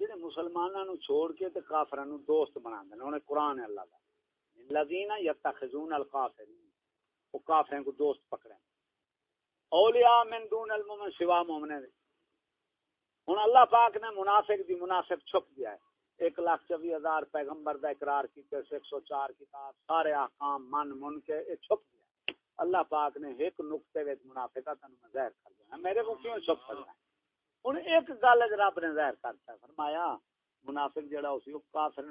جڑے مسلماناں نو چھوڑ کے تے کافراں نو دوست بنا دے انہوں نے قرآن ہے اللہ دا۔ الذین یتخذون الکافرین او کافروں کو دوست پکڑے اولیاء من دون المؤمن سوا مومنے دے ہن اللہ پاک نے منافق دی منافق چھپ دیا ہے۔ ایک لاکھ چوبی ہزار پیغمبر دا اقرار کیتے ایک سو چار کتاب، سارے احکام من من کے اے چھپ گیا۔ اللہ پاک نے ایک نقطے وچ منافقہ تن ظاہر کر دیا میرے کو کیوں چھپ کرنا ہے؟ ہوں ایک گل رب نے ظاہر کرتا فرمایا منافق جڑا اسی کافر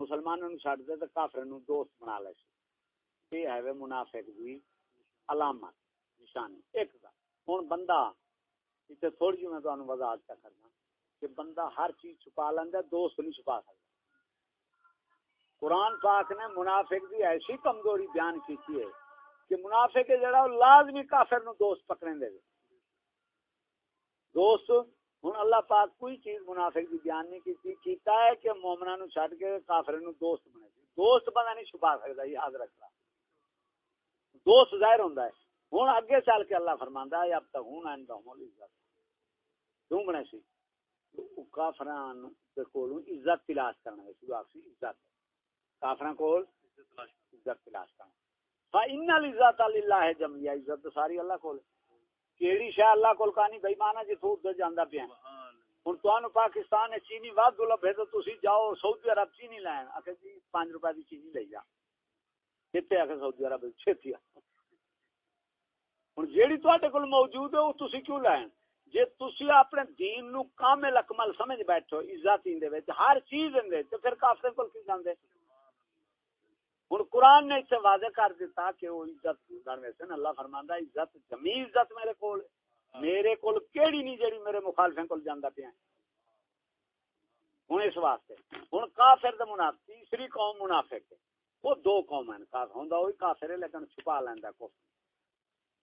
مسلمانوں چڈ دے تو کافر نو دوست بنا لے سی یہ ہے منافق دی علامت نشانی ایک گل ہوں بندہ اتنے تھوڑی جی میں تمہیں وضاحت کیا کرنا کہ بندہ ہر چیز چھپا لینا دوست نہیں چھپا سکتا قرآن پاک نے منافق دی ایسی کمزوری بیان کی ہے کہ منافق جڑا لازمی کافر نو دوست پکڑیں دے دوست ہوں اللہ پاک کوئی چیز منافق کی بیان نہیں کی کیتا ہے کہ مومنا نو چھڈ کے کافر نو دوست بنے دوست بنا نہیں چھپا سکتا یاد رکھنا۔ دوست ظاہر ہوں ہوں اگے چل کے اللہ فرماندا ہے، اب تک ہوں آئندہ ہوں عزت کیوں بنے سی؟ کافران دے کولوں عزت تلاش کرنا ہے سی واپسی عزت۔ کافراں کول عزت تلاش کرنا۔ فإن العزت للہ جمعیہ عزت ساری اللہ کول ہے۔ کیڑی شاہ اللہ کول کانی بھائی مانا جی تھوڑ دے جاندا پیا ہن تو پاکستان نے چینی واد لبے تو تسی جاؤ سعودی عرب چینی لین اکھے جی 5 روپے دی چینی لے جا۔ کتے اکھے سعودی عرب؟ چھتی ہن جیڑی تواڈے کول موجود ہے او تسی کیوں لین جے تسی اپنے دین نو کامل اکمل سمجھ بیٹھو عزت دین دے وچ ہر چیز دے تے پھر کافر کول کی جاندے؟ ہوں قرآن نے اسے واضح کر دیتا کہ وہ عزت ویسے اللہ فرماندا عزت جمی عزت میرے کول میرے کول کیڑی نہیں جیڑی میرے مخالفیں کول جاندا پیا ہوں اس واسطے ہوں کافر دے منافق، تیسری قوم منافق ہے۔ وہ دو قوم ہیں کافر ہوندا وہی کافر ہے، لیکن چھپا لیندا کو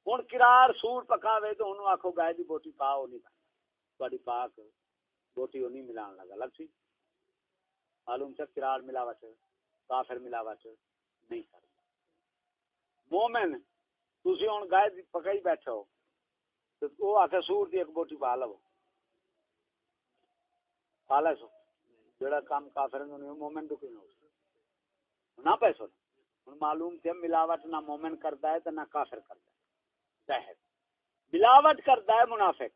ہوں کرار سور پکاوے تو انہوں آکھو گائے دی بوٹی پا وہ نہیں تھوڑی پاک بوٹی وہ نہیں ملان لگا، لگ سی۔ معلوم سے کرار ملاوٹ، کافر ملاوٹ۔ نہیں کرتا مومن تھی ہوں گائے پکائی بیٹھے ہو۔ تو وہ آ سور کی ایک بوٹی پا لو۔ پا لے سو جڑا کام کافر مومن تو کیوں نہ پیسو ہوں معلوم تھے ملاوٹ نہ مومن کرتا ہے تو نہ کافر کرتا ہے۔ ملاوٹ کرتا ہے منافق۔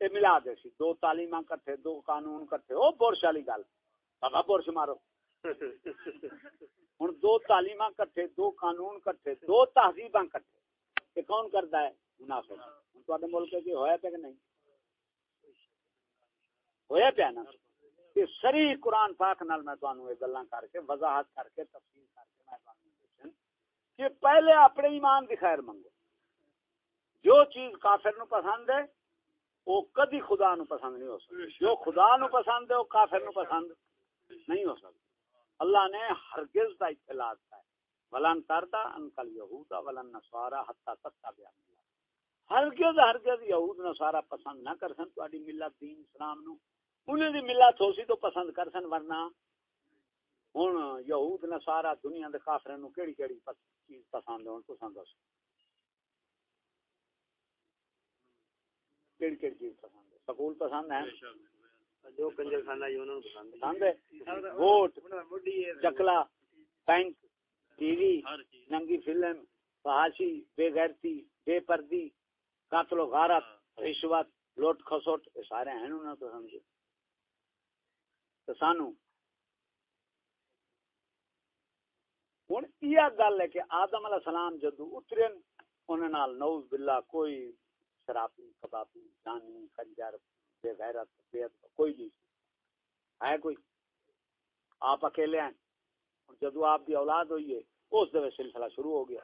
یہ ملا دے سی۔ دو تعلیم کٹھے، دو قانون کٹھے۔ وہ برش والی گل۔ بابا برش مارو۔ ہوں دو تعلیم کٹھے، دو قانون کٹھے، دو تہذیب کٹھے۔ یہ کون کرتا ہے؟ منافع تے ملک کی ہوا پہ کہ نہیں؟ ہوا پیا نا؟ کہ سری قرآن پاک نال میں تمہیں یہ گلا کر کے، وضاحت کر کے، تفصیل کر کے میں کہ پہلے اپنے ایمان کی خیر منگو۔ جو چیز کافر نو پسند ہے، وہ کدی خدا نو پسند نہیں ہو سکتی۔ جو خدا نو پسند ہے، وہ کافر نو پسند نہیں ہو سکتا اللہ نے ہرگز کا اطلاع ہے ولن تردا انکل یہودا ولن نصارا حتا تتا بیا ہرگز ہرگز یہود نصارا پسند نہ کر سن تہاڈی ملت، دین، اسلام نو۔ انہیں دی ملت ہو سی تو پسند کر سن ورنہ ہن یہود نصارا دنیا دے کافروں نو کیڑی کیڑی چیز پسند ہون، پسند ہو کیڑی کیڑی چیز پسند ہے۔ سکول پسند ہے جو کنجر خانہ ہی انہوں پسند ہے ووٹ چکلا بینک ٹی وی ننگی فلم فحاشی بے غیرتی بے پردی قتل و غارت رشوت لوٹ کھسوٹ یہ سارے ہیں انہوں نے پسند تو سانو ہوں یہ گل ہے کہ آدم علیہ السلام جدو اترے انہوں نوز باللہ کوئی شرابی کبابی جانی خنجر بے غیرت بے کوئی نہیں ہے کوئی؟ آپ اکیلے ہیں۔ جدو آپ کی اولاد ہوئی ہے، اس دے سلسلہ شروع ہو گیا۔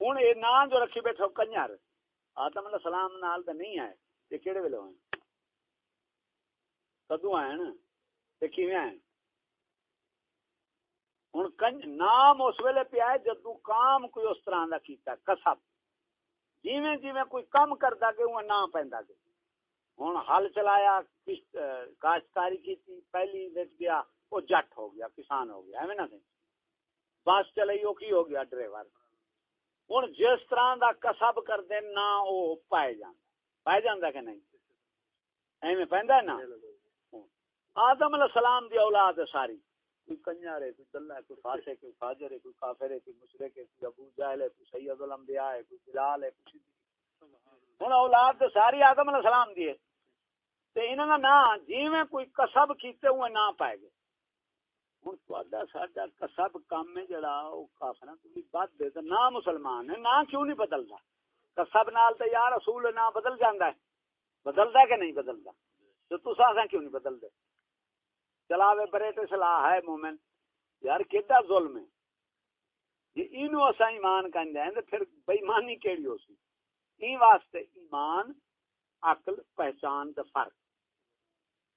ہوں یہ نام جو رکھی بیٹھے کنجر۔ آدم علیہ السلام نال تو نہیں آئے۔ یہ کہڑے ویلے ہوئے؟ کدو آئے نا کیویں آئے؟ ہوں نام اس ویلے پیا ہے جدو کام کوئی اس طرح کا کیتا، کسب۔ جیویں جیویں کوئی کم کرتا گیا وہ نام پہنتا گیا۔ ہوں ہل چلایا کاشتکاری کی پہلی بچ گیا وہ جٹ ہو گیا کسان ہو گیا ایویں نہ بس چلائی وہ کی ہو گیا ڈرائیور۔ ہوں جس طرح کا کسب کرتے نہ وہ پائے جانا پائے جانا کہ نہیں؟ ایویں پہنتا ہے نا؟ آدم علیہ السلام دی اولاد ہے ساری۔ کوئی کنجر ہے کوئی دلہ ہے کوئی فاسق ہے کوئی فاجر ہے کوئی کافر ہے کوئی مشرک ہے کوئی ابو جہل ہے کوئی سید الانبیاء ہے کوئی بلال ہے کوئی ہن اولاد تے ساری آدم علیہ السلام دی ہے۔ تے انہاں دا نام کوئی کسب کیتے ہوئے نہ پائے گے۔ ہن تہاڈا ساڈا کسب کام ہے جڑا، او کافراں تو بات دے تے نہ مسلمان ہے نہ کیوں نہیں بدلدا؟ کسب نال تے یا رسول نہ بدل جاندا ہے۔ بدلدا کہ نہیں بدلدا؟ تو تساں کیوں نہیں بدلدے؟ چلاوے بریٹ صلاح ہے مومن۔ یار کیڈا ظلم ہے؟ یہ اینو اسا ایمان کہندے ہیں، تے پھر بے ایمانی کیڑی ہو سی این واسطے ایمان، عقل، پہچان تے فرق۔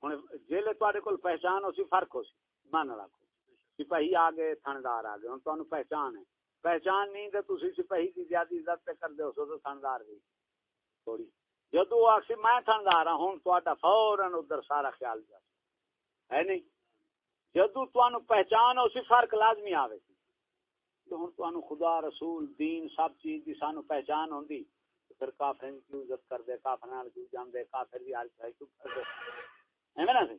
ہن جیلے تواڈے کول پہچان ہو سی، فرق ہو سی، مان رکھو سپاہی آ گئے تھندار آ گئے، ہن تانوں پہچان ہے۔ پہچان نہیں تے تسی سپاہی دی زیادہ عزت تے کردے ہو سو تے تھندار بھی تھوڑی۔ جدو آخسی میں تھندار ہوں ہن تواڈا فوراً ادھر سارا خیال جا ہے نہیں جدو تانوں پہچان ہو سی، فرق لازمی آوے سی۔ تو ہن تانوں خدا، رسول، دین، سب چیز دی سانو پہچان ہوندی۔ پھر کافر کی عزت کر دے کافر نال کیوں جان دے کافر دی حال چاہے کیوں کر دے نا سی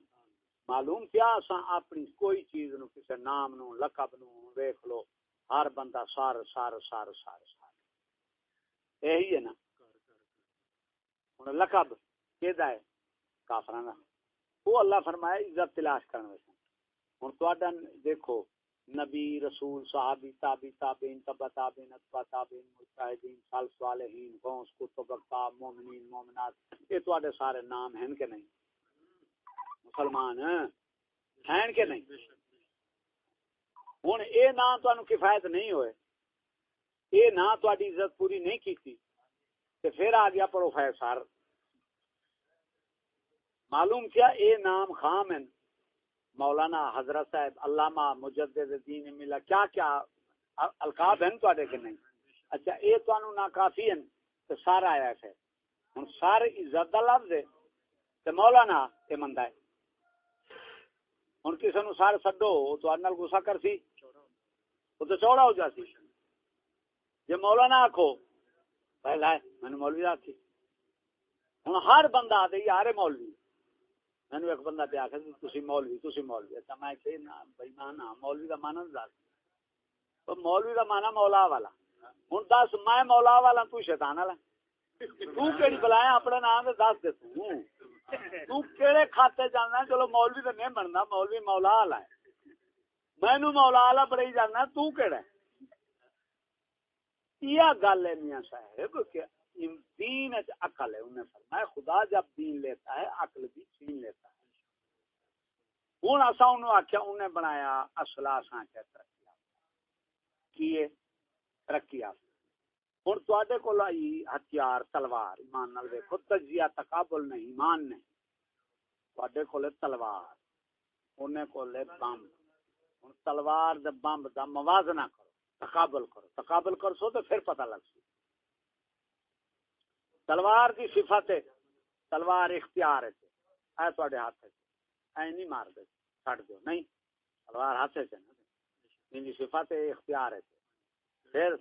معلوم کیا اساں اپنی کوئی چیز نو، کسے نام نو، لقب نو دیکھ لو، ہر بندہ سار سار سار سار سار۔ یہی ہے نا۔ ہن لقب کیدا ہے؟ کافراں دا۔ وہ اللہ فرمائے عزت تلاش کرنے ویسے ہوں تو دیکھو، نبی، رسول، صحابی تابی تابین تبا تابین اتبا تابین مجاہدین سال صالحین، غوث کتب اقتاب مومنین، مومنات۔ یہ تو سارے نام ہیں کہ نہیں؟ مسلمان ہیں کہ نہیں؟ ہوں اے نام تو کفایت نہیں ہوئے، اے نام تو عزت پوری نہیں کی تھی پھر آ گیا پروفیسر۔ معلوم کیا اے نام خام ہیں مولانا حضرت صاحب علامہ مجدد دین ملا، کیا کیا القاب ہیں تو کہ نہیں؟ اچھا اے تو انو ناکافی ہیں تو سارا آیا ہے۔ ہن سارے عزت دا لفظ ہے، تے مولانا، تے مندا ہے۔ ہن کسے نو سارے سڈو تو نال غصہ کر سی او تو چوڑا ہو جاسی جے مولانا آکھو پہلا ہے میں مولوی آکھی ہن ہر بندہ آدے یار مولوی میں ایک بندہ پہ آخر تھی مولوی تھی مولوی اچھا میں کہ بھائی مانا مولوی کا مانا دس تو مولوی کا مانا مولا والا ہوں دس میں مولا والا تو شیطان والا تو کیڑی بلایا اپنے نام دس دے تو کیڑے کھاتے جانا چلو مولوی تو نہیں بننا مولوی مولا والا ہے۔ مینو مولا والا بڑے جانا، تو کیڑا یہ گل ہے میاں صاحب کہ دین عقل ہے، انہیں فرمایا خدا جب دین لیتا ہے، عقل بھی چھین لیتا ہے۔ ہوں اصا انہوں آخیا انہیں بنایا اصلا اساں کیا ترقی کیے؟ ترقی ہوں تے کو آئی ہتھیار، تلوار، ایمان نال دیکھو تجزیہ، تقابل نہیں، ایمان نہیں۔ تے کو تلوار انہیں کو بمب ہوں تلوار دے بمب دا موازنہ کرو، تقابل کرو۔ تقابل کر سو تو پھر پتہ لگ سو تلوار کی صفت ہے، تلوار اختیار ہے۔ اے تواڈے ہاتھ ہے اے نہیں مار دے چھڑ دو نہیں، تلوار ہاتھ سے نا۔ ان صفت ہے، اختیار ہے۔ پھر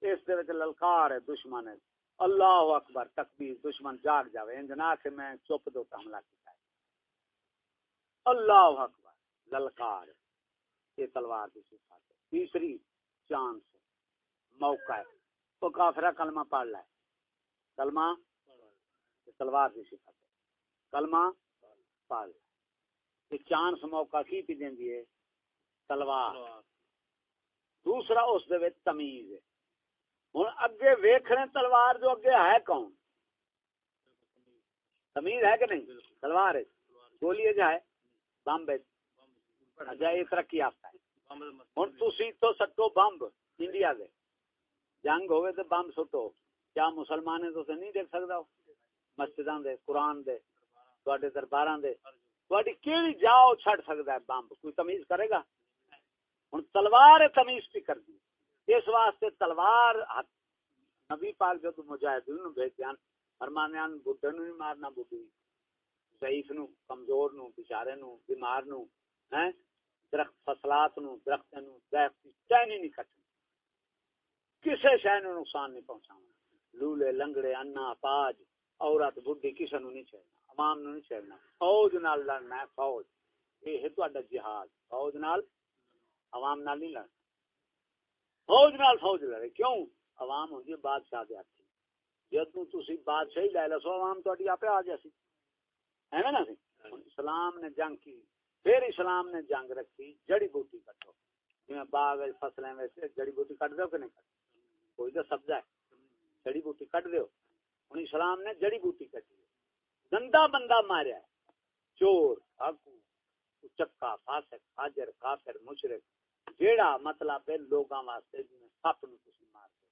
اس دے وچ للکار ہے دشمن ہے۔ اللہ اکبر تکبیر دشمن جاگ جاوے۔ ان جنا کہ میں چپ دو حملہ کیتا ہے۔ اللہ اکبر للکار یہ تلوار صفت ہے۔ تیسری چانس موقع ہے۔ تو کافرہ کلمہ پڑھ لائے کلمہ تلوار کی صفت ہے۔ کلمہ پال چانس موقع کی پی دینی ہے؟ تلوار۔ دوسرا اس دے تمیز ہے۔ ہوں اگے ویکھنے تلوار جو اگے ہے کون؟ تمیز ہے کہ نہیں؟ تلوار ہے۔ گولی ہے بمب اچھا یہ ترقی یافتہ ہے۔ ہوں تھی تو سٹو بمب انڈیا دے۔ جنگ ہوئے تو بمب سٹو۔ کیا مسلمان ہے تو نہیں دیکھ سکتا؟ مسجد دے، قرآن دے دربار دے۔ کیڑی جاؤ چھڑ سکتا ہے بمب؟ کوئی تمیز کرے گا؟ ہوں تلوار تمیز بھی کر دی۔ اس واسطے تلوار نبی پاک جب مجاہدین بھیجان فرمانے بڈھے نو مارنا بڈھی، ضعیف نو، کمزور نو، بچارے نو، بیمار نو، ہیں؟ درخت فصلات نو، درخت نو، درخت چینی نہیں کٹنی۔ کسے شے نو نقصان نہیں پہنچانا لولے، لنگڑے، انا، پاج، عورت، بڈھی، کسے نو نہیں چھیڑنا، عوام نو نہیں چھیڑنا۔ فوج نال لڑنا ہے، فوج۔ یہ ہے تہاڈا جہاد۔ فوج نال عوام نال نہیں لڑنا۔ فوج نال فوج لڑے۔ کیوں؟ عوام ہوندی جی، بادشاہ دے ہاتھ جدوں تسی بادشاہی لے لو عوام تہاڈی اپے آ جاسی ہے نا سی اسلام نے جنگ کی، پھر اسلام نے جنگ رکھی، جڑی بوٹی کٹو۔ جی باغ فصلیں ویسے جڑی بوٹی کٹ دو کہ نہیں کٹ؟ کوئی تو سبزہ ہے۔ جڑی بوٹی کٹ دو ہوں اسلام نے جڑی بوٹی کٹی گندا بندہ ماریا چور آگو چکا، فاسق حاجر کافر مشرق جیڑا مطلب ہے لوگاں واسطے جی سپ نو تسی مار دو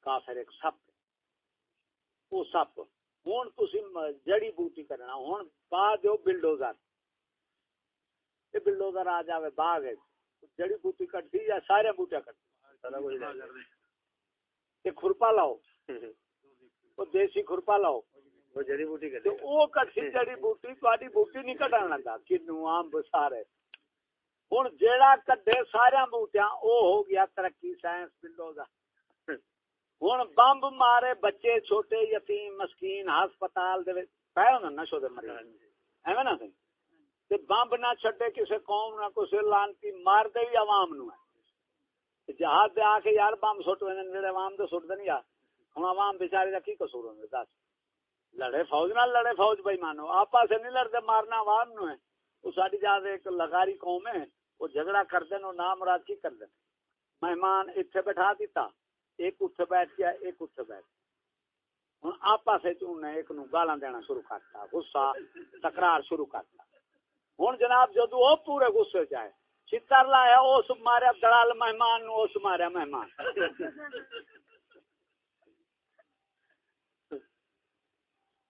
کافر ایک سپ وہ سپ ہوں تسی جڑی بوٹی کرنا ہوں پا دیو بلڈوزر۔ یہ بلڈوزر آ جائے باغ جڑی بوٹی کٹتی یا سارے بوٹیا کٹتی خرپا لاؤ۔ دیسی خرپا لاؤ۔ جڑی بوٹی جڑی بوٹی تاری بوٹی نہیں کٹن لگا۔ کنو آم سارے۔ ہوں جیڑا کڈے سارا بوٹیا او ہو گیا ترقی سائنس پنڈو کا ہوں بمب مارے بچے چھوٹے یتیم مسکین ہسپتال پہ نشو دے مریض۔ ایویں نہ تے بمب نہ چھڈے کسے قوم نہ کسے لانتی مار دے بھی عوام نو جہاز دے آ کے یار بمب سٹ وے عوام تو سٹ دے نہیں یار۔ ہوں عوام بےچارے کا کی قصور ہوں دس۔ لڑے فوج نہ لڑے فوج بھائی مانو آپ سے نہیں لڑتے مارنا عوام نو ہے۔ ساری جات ایک لگاری قوم ہے۔ وہ جھگڑا کر دین، وہ نام مراد کی کر دین۔ مہمان اتنے بٹھا دیتا، ایک اتنے بیٹھ گیا، ایک اتنے بیٹھ گیا۔ ہوں آپ سے ایک نو گالا دینا شروع کرتا، غصہ، تکرار شروع کرتا۔ ہوں جناب جدو وہ پورے غصے چائے چتر لایا اس ماریا دڑال مہمان نو اس ماریا مہمان۔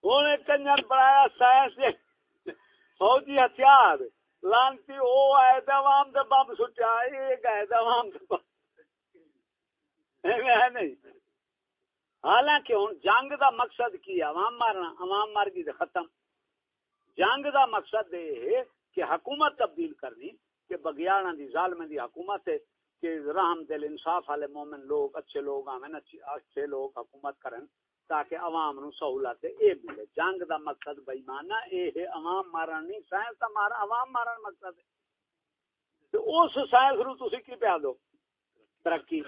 ہوں کنجر بنایا سائنس فوجی ہتھیار۔ لانتی وہ آئے عوام دے بم سٹیا یہ گئے عوام دے بم۔ ہے نہیں۔ حالانکہ ہوں جنگ دا مقصد کی عوام مارنا عوام مار گئی ختم۔ جنگ دا مقصد یہ کہ حکومت تبدیل کرنی، کہ بگیانا دی ظالم دی حکومت ہے، کہ رحم دل، انصاف والے مومن لوگ، اچھے لوگ، آمین، اچھے لوگ حکومت کرن۔ تاکہ عوام نو سہولت اے ملے۔ جنگ دا مقصد بے مانا اے ہے عوام مارن نہیں، سائنس دا مارا عوام مارن مقصد ہے۔ تو اس سائنس نو تسی کی پیا دو؟ ترقی۔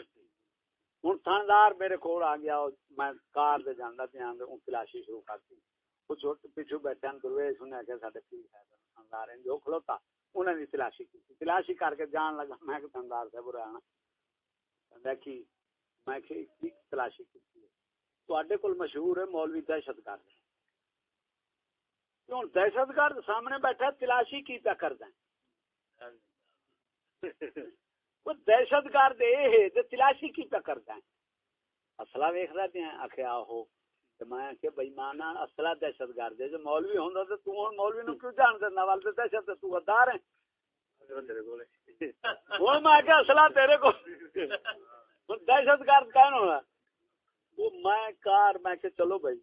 ہوں تھاندار میرے کو آ گیا میں کار دے جانا پیا ہوں تلاشی شروع کرتی۔ کچھ پیچھو بیٹھے درویش انہیں کہ سارے پیر صاحب تھاندار ہیں، جو کھلوتا۔ انہیں بھی تلاشی کی۔ تلاشی کر کے جان لگا، میں کہ تھاندار صاحب برا دیکھی میں کہ تلاشی کی۔ تے کول مشہور ہے مولوی دہشت گرد کیوں دہشت گرد سامنے بیٹھا تلاشی کی پیا کر دیں وہ دہشت گرد یہ ہے تلاشی کی پیا کر دیں اصلا ویخ رہے ہیں آخیا ہو میں کہ بھائی مانا اصلا دہشت گرد ہے جو مولوی ہوں تو تو مولوی نو کیوں جان دینا والے دہشت تو غدار ہے ہوں میں کہ اصلا تیرے کو دہشت گرد کہنا ہونا وہ میں کار میں کہ چلو بھائی۔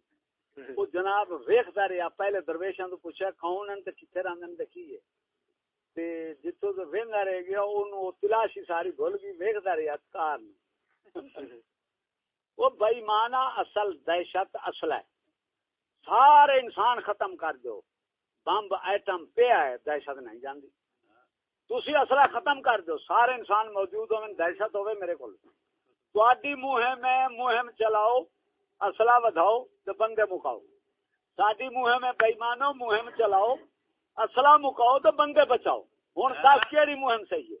وہ جناب ویکھدا رہیا پہلے درویشاں تو پوچھا کون ہیں؟ تے تے کی ہے؟ تے جتھوں تو ویندا رہ گیا اونوں ساری بھول گئی ویکھدا رہیا کار۔ وہ مانا اصل دہشت اصل ہے۔ سارے انسان ختم کر دو۔ بمب ایٹم پہ ہے دہشت نہیں جاندی۔ تسی اصلہ ختم کر دو سارے انسان موجود ہوئے دہشت ہوئے میرے کو تھی مہم ہے مہم چلاؤ اصلا وداؤ تو بندے مکاؤ ساری مہم ہے بےمانو مہم چلاؤ اصلا مکاؤ تو بندے بچاؤ۔ ہوں دس کہڑی مہم صحیح ہے؟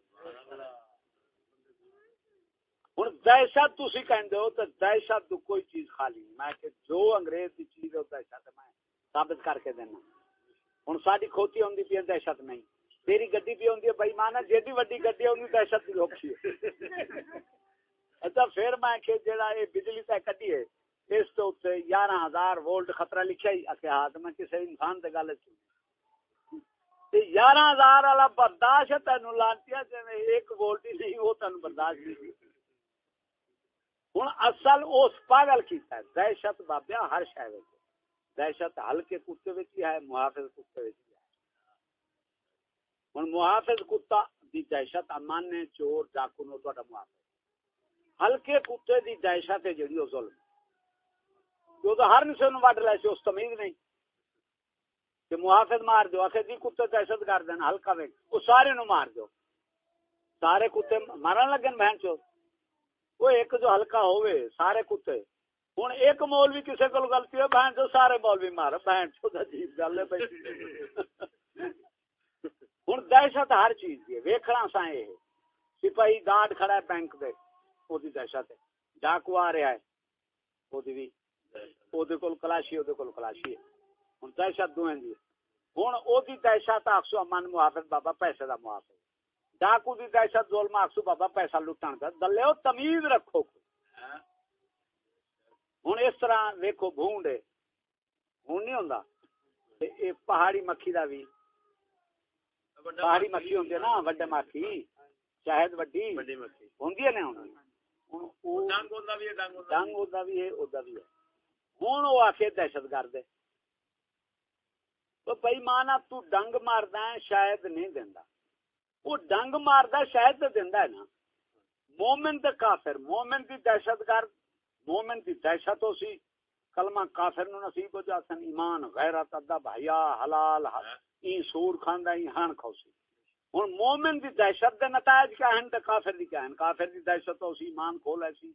ہوں دہشت تھی کہتے ہو تو دہشت کوئی چیز خالی میں کہ جو انگریز کی چیز ہے دہشت میں ثابت کر کے دینا۔ ہوں ساری کھوتی آدھی پی دہشت نہیں۔ تیری گڈی پی آدھی بھائی مانا جی وڈی گڈی آدھی دہشت بھی اوکھی اچھا پھر میں کہ جہاں یہ بجلی پہ کٹی ہے، اس تو گیارہ ہزار وولٹ خطرہ لکھا ہی آخر ہاتھ میں کسی انسان سے گل گیارہ ہزار والا برداشت تین لانتی جی ایک وولٹ ہی نہیں، وہ تین برداشت نہیں ہوں اصل اس پاگل کیتا ہے، دہشت بابیا ہر شہر دہشت ہلکے کتے بھی ہے، محافظ کتے بھی ہے۔ ہوں محافظ کتا دی دہشت امان نے چور، ڈاکو نو تا محافظ۔ ہلکے کتے دی دہشت ہے جڑی وہ ظلم۔ جو تو ہر نسے وڈ لے سی اس تمیز نہیں۔ کہ محافظ مار دو آخر جی کتے دہشت کر دینا ہلکا ویک وہ سارے نو مار دو سارے کتے مارن لگے بہن چو۔ وہ ایک جو ہلکا ہوئے سارے کتے۔ ہوں ایک مولوی کسی کو غلطی ہو بہن چو سارے مولوی مار۔ بہن چو عجیب گل ہے بھائی۔ ہوں دہشت ہر چیز کی ویکھنا سا یہ سپاہی گارڈ کھڑا ہے بینک دے۔ وہ دہشت ہے۔ ڈاکو آ رہا ہے وہ بھی۔ وہ کلاشی وہ کلاشی ہے۔ ہوں دہشت دو ہوں وہ دہشت آخسو امن محافظ بابا پیسے کا محافظ ڈاکو کی دہشت ظلم آخسو بابا پیسہ لٹن کا دلے تمیز رکھو۔ ہوں اس طرح ویکو بھونڈ ہوں نہیں ہوں پہاڑی مکھی کا بھی پہاڑی مکھی ہوں نا وڈے مکھی۔ شاید وڈی۔ ہوں ڈنگ ہوتا بھی ہے ہوں وہ آ کے دہشت گرد تو بھائی مانا تو ڈنگ ماردا ہے شاید نہیں دیندا وہ ڈنگ ماردا شاید تے دیندا ہے نا مومن تے کافر مومن دی دہشت گرد مومن دی دہشت ہو سی کلمہ کافر نو نصیب ہو جاسن ایمان غیرت ادب حیا حلال ای سور کھاندا ای ہن کھوسی ہن مومن دی دہشت دے نتائج کیا ہیں تے کافر دی کیا ہیں کافر دی دہشت ہو سی ایمان کھول سی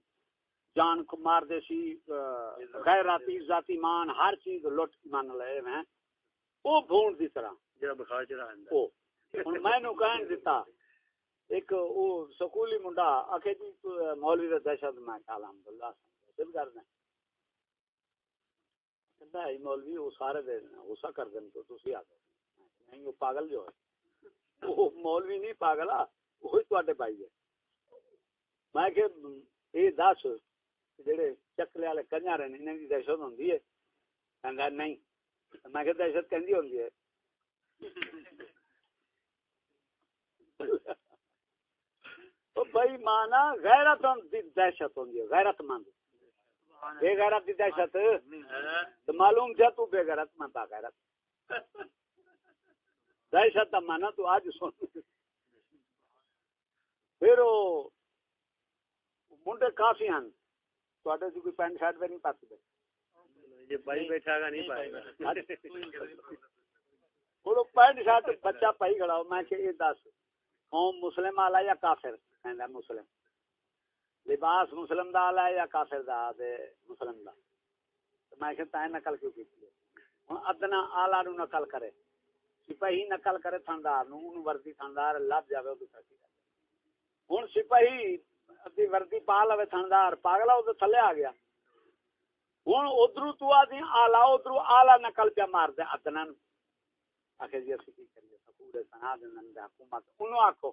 جان کو مار دے سی غیرت عزت ایمان ہر چیز لٹ مان لے ہیں وہ بھون دی طرح۔ جڑا بخار چڑھا او۔ ہن میں نو کہن دیتا ایک او سکولی منڈا اکھے جی مولوی دا دہشت میں الحمدللہ سب کر دیں۔ ہے مولوی وہ سارے دے غصہ کر دین تو تسی آ نہیں وہ پاگل جو ہے۔ وہ مولوی نہیں پاگل آ وہی بھائی ہے میں کہ اے دس جڑے چکلے والے کنجا رہے انہاں دی دہشت ہے کہندا نہیں میں کہ دہشت کہندی ہے تو بھائی مانا غیرت دہشت ہوندی ہے غیرت مند بے غیرت دی دہشت معلوم تھا تو بے غیرت میں با غیرت دہشت کا مانا تو آج سن پھر وہ منڈے کافی ہیں تو کوئی پینٹ شرٹ پہ نہیں پاتے پینٹ شرٹ بچہ پائی کھڑا میں کہ یہ دس قوم مسلم والا یا کافر مسلم لباس مسلم دا یا کافر دا دے مسلم دا میں کہ تائیں نقل کیوں ادنا نو نقل کرے سپاہی نقل کرے تھندار نو وردی تھندار لب جاوے وہ دوسرا کی ہوں سپاہی ابھی وردی پا لوے تھندار پاگلا وہ تھلے آ گیا ہوں ادھر تو آدھی آلہ ادھر آلہ نقل پہ مار دے ادنا آخر جی اسی کی کریے سکولے سنا دیں حکومت انہوں آکھو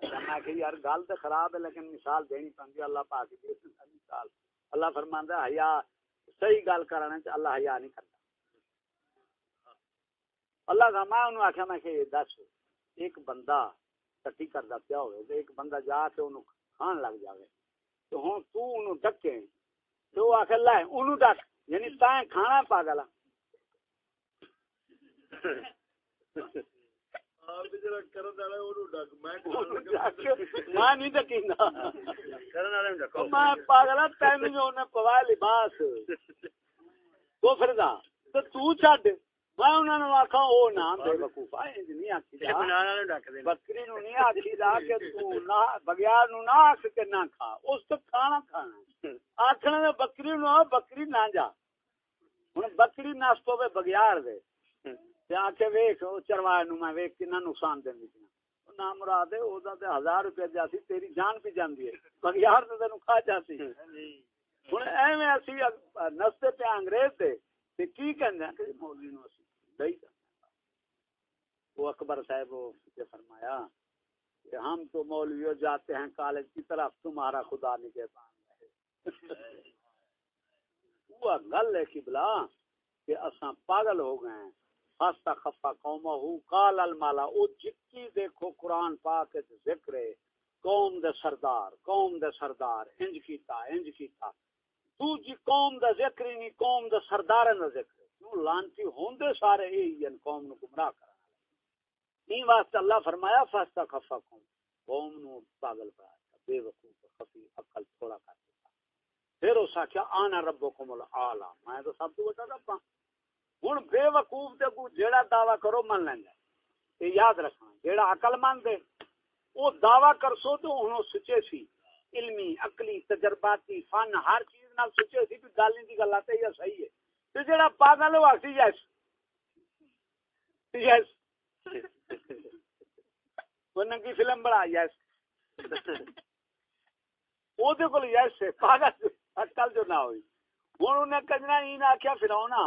میں کہ یار گل تو خراب ہے لیکن مثال دینی پہ اللہ پاک دی مثال اللہ فرماندا ہے حیا صحیح گل کرنے چ اللہ حیا نہیں کرتا اللہ کا میں انہوں آخیا میں کہ دس ایک بندہ کٹی کرتا پیا ہوئے ایک بندہ جا کے انہوں کھان لگ جاوے تو ہوں تو انہوں ڈکے تو وہ آخر لائے انہوں ڈک یعنی تائیں کھانا پاگلا پاگلا تین پوایا لباس۔ تو پھر تو چڈ۔ بکری نو نہیں آخی دا کہ نو نہ آخ کے نہ کھا اس تو کھانا کھانا آخنے بکری نو بکری نہ جا ہوں بکری نس پوے بگیار دے آخ ویخ چروائے نو میں ویخ کنا نقصان دینی پیا نہ مراد ہزار روپیہ جاتی تیری جان پی جاتی ہے بگیار تو تین کھا جاتی ہوں ایویں اسی نستے پہ انگریز دے تے کی کہندے کہ مولوی نو اسی دئی وہ اکبر صاحب نے فرمایا کہ ہم تو مولویوں جاتے ہیں کالج کی طرف، تمہارا خدا نگہبان رہے وہ گل ہے کہ کہ اساں پاگل ہو گئے ہیں۔ خاصا خفا قوم کال المالا او جتی دیکھو قرآن پاک ذکر ہے۔ قوم دے سردار، قوم دے سردار، انج کیتا انج کیتا۔ تو جی قوم دا ذکر ہی نہیں، قوم دا سردار دا ذکر۔ کیوں لانتی ہوندے سارے یہی ان یعنی قوم نو گمراہ کرنا این واسطے اللہ فرمایا، فاستا خفا قوم قوم نو پاگل بنا بے وقوف، خفی، عقل تھوڑا کر دیتا پھر اس آخیا آنا ربکم العالی، میں تو سب تو بڑا رب ہوں ہوں بے وقوف دے کو جیڑا دعوی کرو، من لیں گے یہ یاد رکھنا، جیڑا عقل مند ہے وہ دعوی کر سو تو انہوں سچے سی۔ علمی، عقلی، تجرباتی، فن، ہر چیز نال سچے سی بھی گل دی، گل آتے یا صحیح ہے۔ تے جیڑا پاگل ہوا سی یس۔ یس۔ وہ ننگی فلم بڑا یس۔ وہ دے کول یس پاگل۔ عقل جو نہ ہوئی۔ ہن انہیں کجنا ہی نہ کیا پھراونا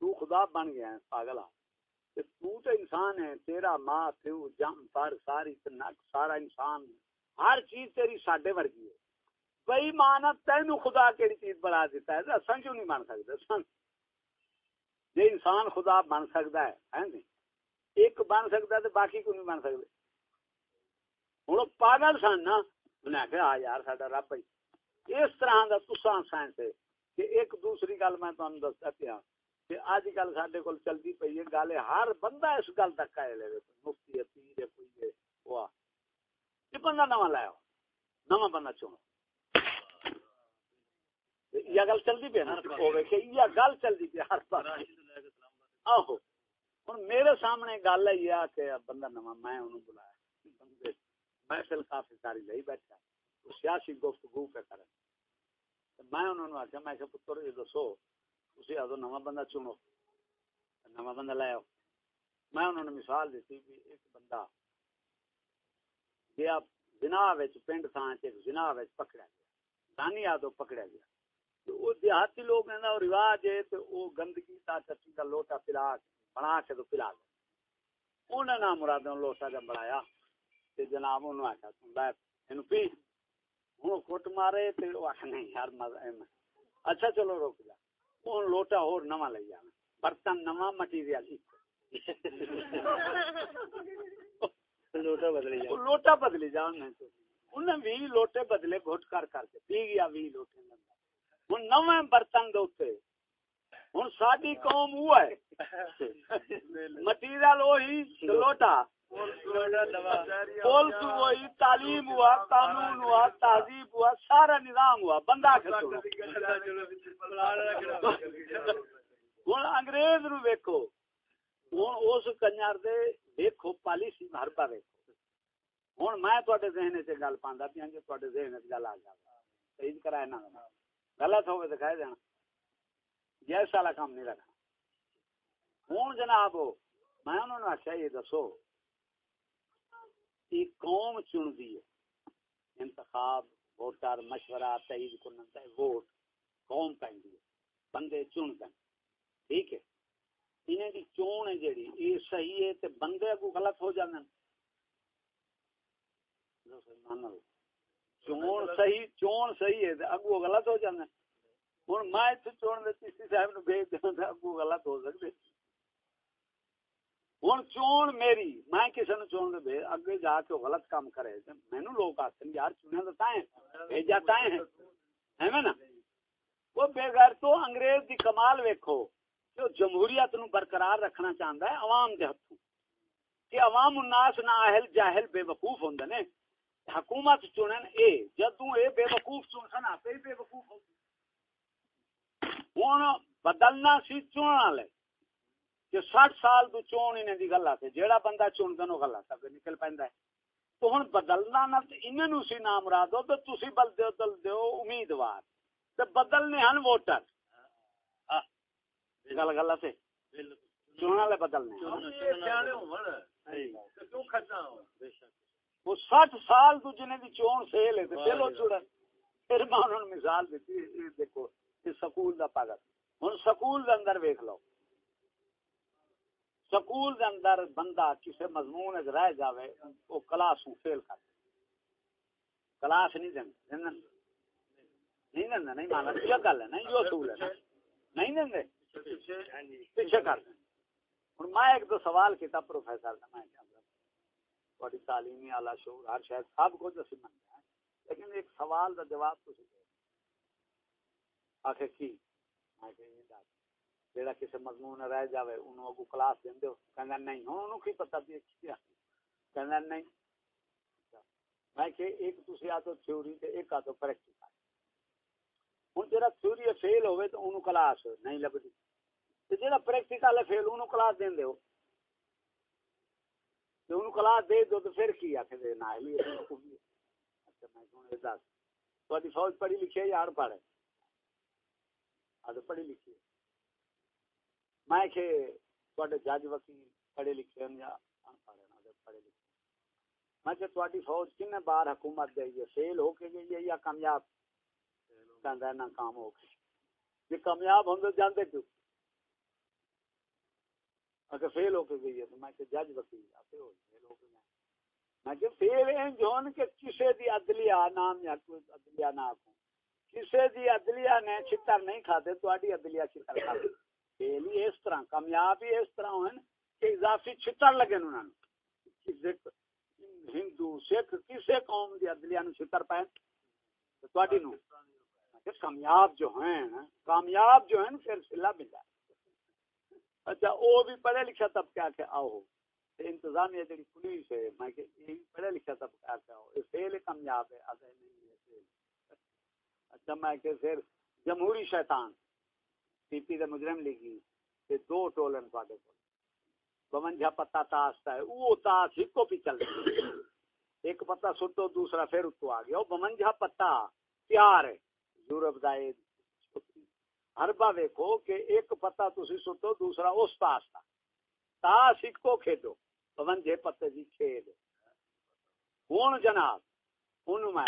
تو خدا بن گیا ہے پاگلا تو تو انسان ہے، تیرا ماں، پیو، جم، پر، ساری نک سارا انسان۔ ہر چیز تیری ساڈے ورگی ہے۔ بئی مانا تین خدا کیڑی چیز بنا دیتا ہے؟ اصل کیوں نہیں بن سکتے سن جی انسان خدا بن سکتا ہے ایک بن سکتا ہے تو باقی کو نہیں بن سکتے ہوں پاگل سن نا؟ انہیں آخیا آ یار سا رب بھائی۔ اس طرح کا تسان سائنس ہے کہ ایک دوسری گل میں تمہیں دستا پیا کہ اج کل سڈے کول چلتی پی ہے، گل ہر بندہ اس گل تک کا لے مفتی ہے پیر ہے کوئی ہے، وہ یہ بندہ نواں لایا نواں بندہ چنو۔ یہ گل چلتی پی یہ گل چلتی پی ہر بار آہو۔ ہوں میرے سامنے گل ہے کہ بندہ نواں میں انہوں بلایا۔ بندے محفل کافی ساری لئی بیٹھا۔ سیاسی گفتگو پہ کریں میں انہوں نے آخیا میں پتر یہ دسو اسی آدھو نواں بندہ چنو۔ نواں بندہ لے آؤ۔ میں انہوں نے مثال دیتی بھی ایک بندہ گیا جنا پنڈ تھان ایک جنا پکڑا گیا۔ دانی آدھو پکڑا گیا۔ وہ دیہاتی لوگ ہیں وہ رواج ہے تو وہ گندگی چٹی کا لوٹا پلا بنا کے تو پلا انہیں نام مراد لوٹا جب بنایا۔ جناب انہوں آخیا تم پی۔ ہوں کٹ مارے آخ نہیں یار اچھا چلو روک جا۔ ہوں لوٹا اور نواں لے جانا۔ برتن نواں مٹیریل لوٹا بدلی جا لوٹا بدلی جا انہیں بھی لوٹے بدلے گھٹ کر کر کے۔ پی گیا بھی لوٹے ہوں نو برتن دے ہوں ساری قوم وہ ہے۔ مٹیریل وہی لوٹا پولیس ہوئی تعلیم ہوا، قانون ہوا، تہذیب ہوا، سارا نظام ہوا۔ بندہ ہوں انگریز نو ویکو ہوں اس کنجر دے ویکو پالیسی ہر پا ویکو ہوں میں تے ذہن سے گل پہ پیا جی تے ذہن سے گل آ جائے صحیح کرا غلط ہوگی دکھائے دینا۔ گیس والا کام نہیں رکھنا ہوں جناب، میں انہوں نے آخیا، یہ دسو ایک قوم چن دی ہے۔ انتخاب، ووٹر، مشورہ تحید کنن ووٹ قوم پہنتی ہے۔ بندے چن دیں ٹھیک ہے۔ انہیں کی چون ہے جیڑی، یہ صحیح ہے تے بندے کو غلط ہو جاندے چون صحیح چون صحیح ہے اگو غلط ہو جاندے ہن میں تے چون دے صاحب نو بھیج دیاں اگو غلط ہو سکدے۔ ہوں چون میری، میں کسی نے چون دے اگے جا کے غلط کام کرے۔ مینو لوگ آتے ہیں یار چنیا تو تائیں بھیجا تائیں ہے۔ نا؟ وہ بے گھر تو انگریز دی کمال ویکھو، جو جمہوریت نو برقرار رکھنا چاہتا ہے عوام دے ہاتھوں کہ عوام الناس نہ اہل جاہل بے وقوف ہوندے نے۔ حکومت چنن اے جدوں اے بے وقوف چن سن آپ بے وقوف ہوں بدلنا سی چنن والے کہ سٹھ سال تو چون انہیں دی گلا سے جیڑا بندہ چون دنو گلا سب نکل پیندا ہے۔ تو ہن بدلنا نہ انہاں نو سی نام مراد ہو تو تسی بل دیو دل دیو امیدوار۔ تے بدلنے ہن ووٹر۔ ہاں گل گلا سے چون والے بدلنے۔ وہ سٹ سال تو جنہیں دی چون سیل ہے چلو چڑن پھر میں انہوں نے مثال دیتی دیکھو یہ سکول دا پاگل۔ ہوں سکول دے اندر ویکھ لو۔ سکول دے اندر بندہ کسی مضمون رہ جاوے وہ کلاس فیل کر۔ کلاس نہیں دیں نہیں دیں نہیں مانا۔ کیا گل ہے نہیں جو اصول ہے۔ نہیں دیں پیچھے کر۔ ہوں میں ایک دو سوال کیا پروفیسر کا میں تھوڑی تعلیمی آلہ شعور، ہر شاید سب کچھ اسی من ہے۔ لیکن ایک سوال کا جواب تو آخر کی؟ جہاں کسی مضمون رہ جائے انہوں کو کلاس دیں دو کہنا نہیں ہوں انہوں کی پتہ بھی کیا کہنا نہیں۔ اچھا۔ میں کہ ایک تسی آ تو تھیوری تے ایک آ تو پریکٹیکل ہن جڑا تھیوری فیل ہوے تو اونوں کلاس نہیں لبدی۔ تے جڑا پریکٹیکل فیل اونوں کلاس دین دیو دے دو تے پھر کی آکھے دے نہ اچھا میں دس تہاڈی فوج پڑھی لکھی ہے یا ان پڑھ ہے؟ پڑھی لکھی ہے۔ میں کہ تہاڈے جج وکیل پڑھے لکھے ہیں یا ان پڑھ ہیں پڑھے لکھے میں کہ تہاڈی فوج کن بار حکومت دے گئی فیل ہو کے گئی ہے یا کامیاب؟ کہندا نہ کام ہو کے۔ یہ کامیاب ہوندے جاندے کیوں؟ اگر فیل ہو کے گئی ہے تو میں کہ جج وکیل آتے ہو فیل ہو کے میں کہ فیل ہیں جون کہ کسے دی عدلیہ نام یا کوئی عدلیہ نہ کو کسے دی عدلیہ نے چھتر نہیں کھاتے تو تہاڈی عدلیہ چھتر کھاتے فیل ہی اس طرح، کامیاب ہی اس طرح ہیں کہ اضافی چھتر لگے انہوں نے ہندو، سکھ کسی قوم کی عدلیہ نو چھتر پائے۔ تواڈی نو۔ کامیاب جو ہیں، کامیاب جو ہیں، پھر سلا ملا ہے۔ اچھا وہ بھی پڑھے لکھا تب کیا کہ آؤ۔ انتظامیہ جڑی پولیس ہے، میں کہ یہ پڑھے لکھا تب کیا کہ آؤ۔ یہ فیل کامیاب ہے اگر نہیں ہے فیل۔ اچھا میں کہ پھر جمہوری شیطان پی پی دے مجرم لگی کہ دو ٹولن تواڈے کول۔ بونجا پتا تاس ہے، وہ تاس ہکو پی چل رہی ایک پتا سٹو، دوسرا پھر اتو آ گیا۔ بونجا پتا پیار ہے۔ یورپ دا اربا ویکو کہ ایک پتا تسی سٹو، دوسرا اس پاس تھا تاس ہکو کھیڈو۔ پونجے پتے دی جی کھیل ہوں جناب ہوں میں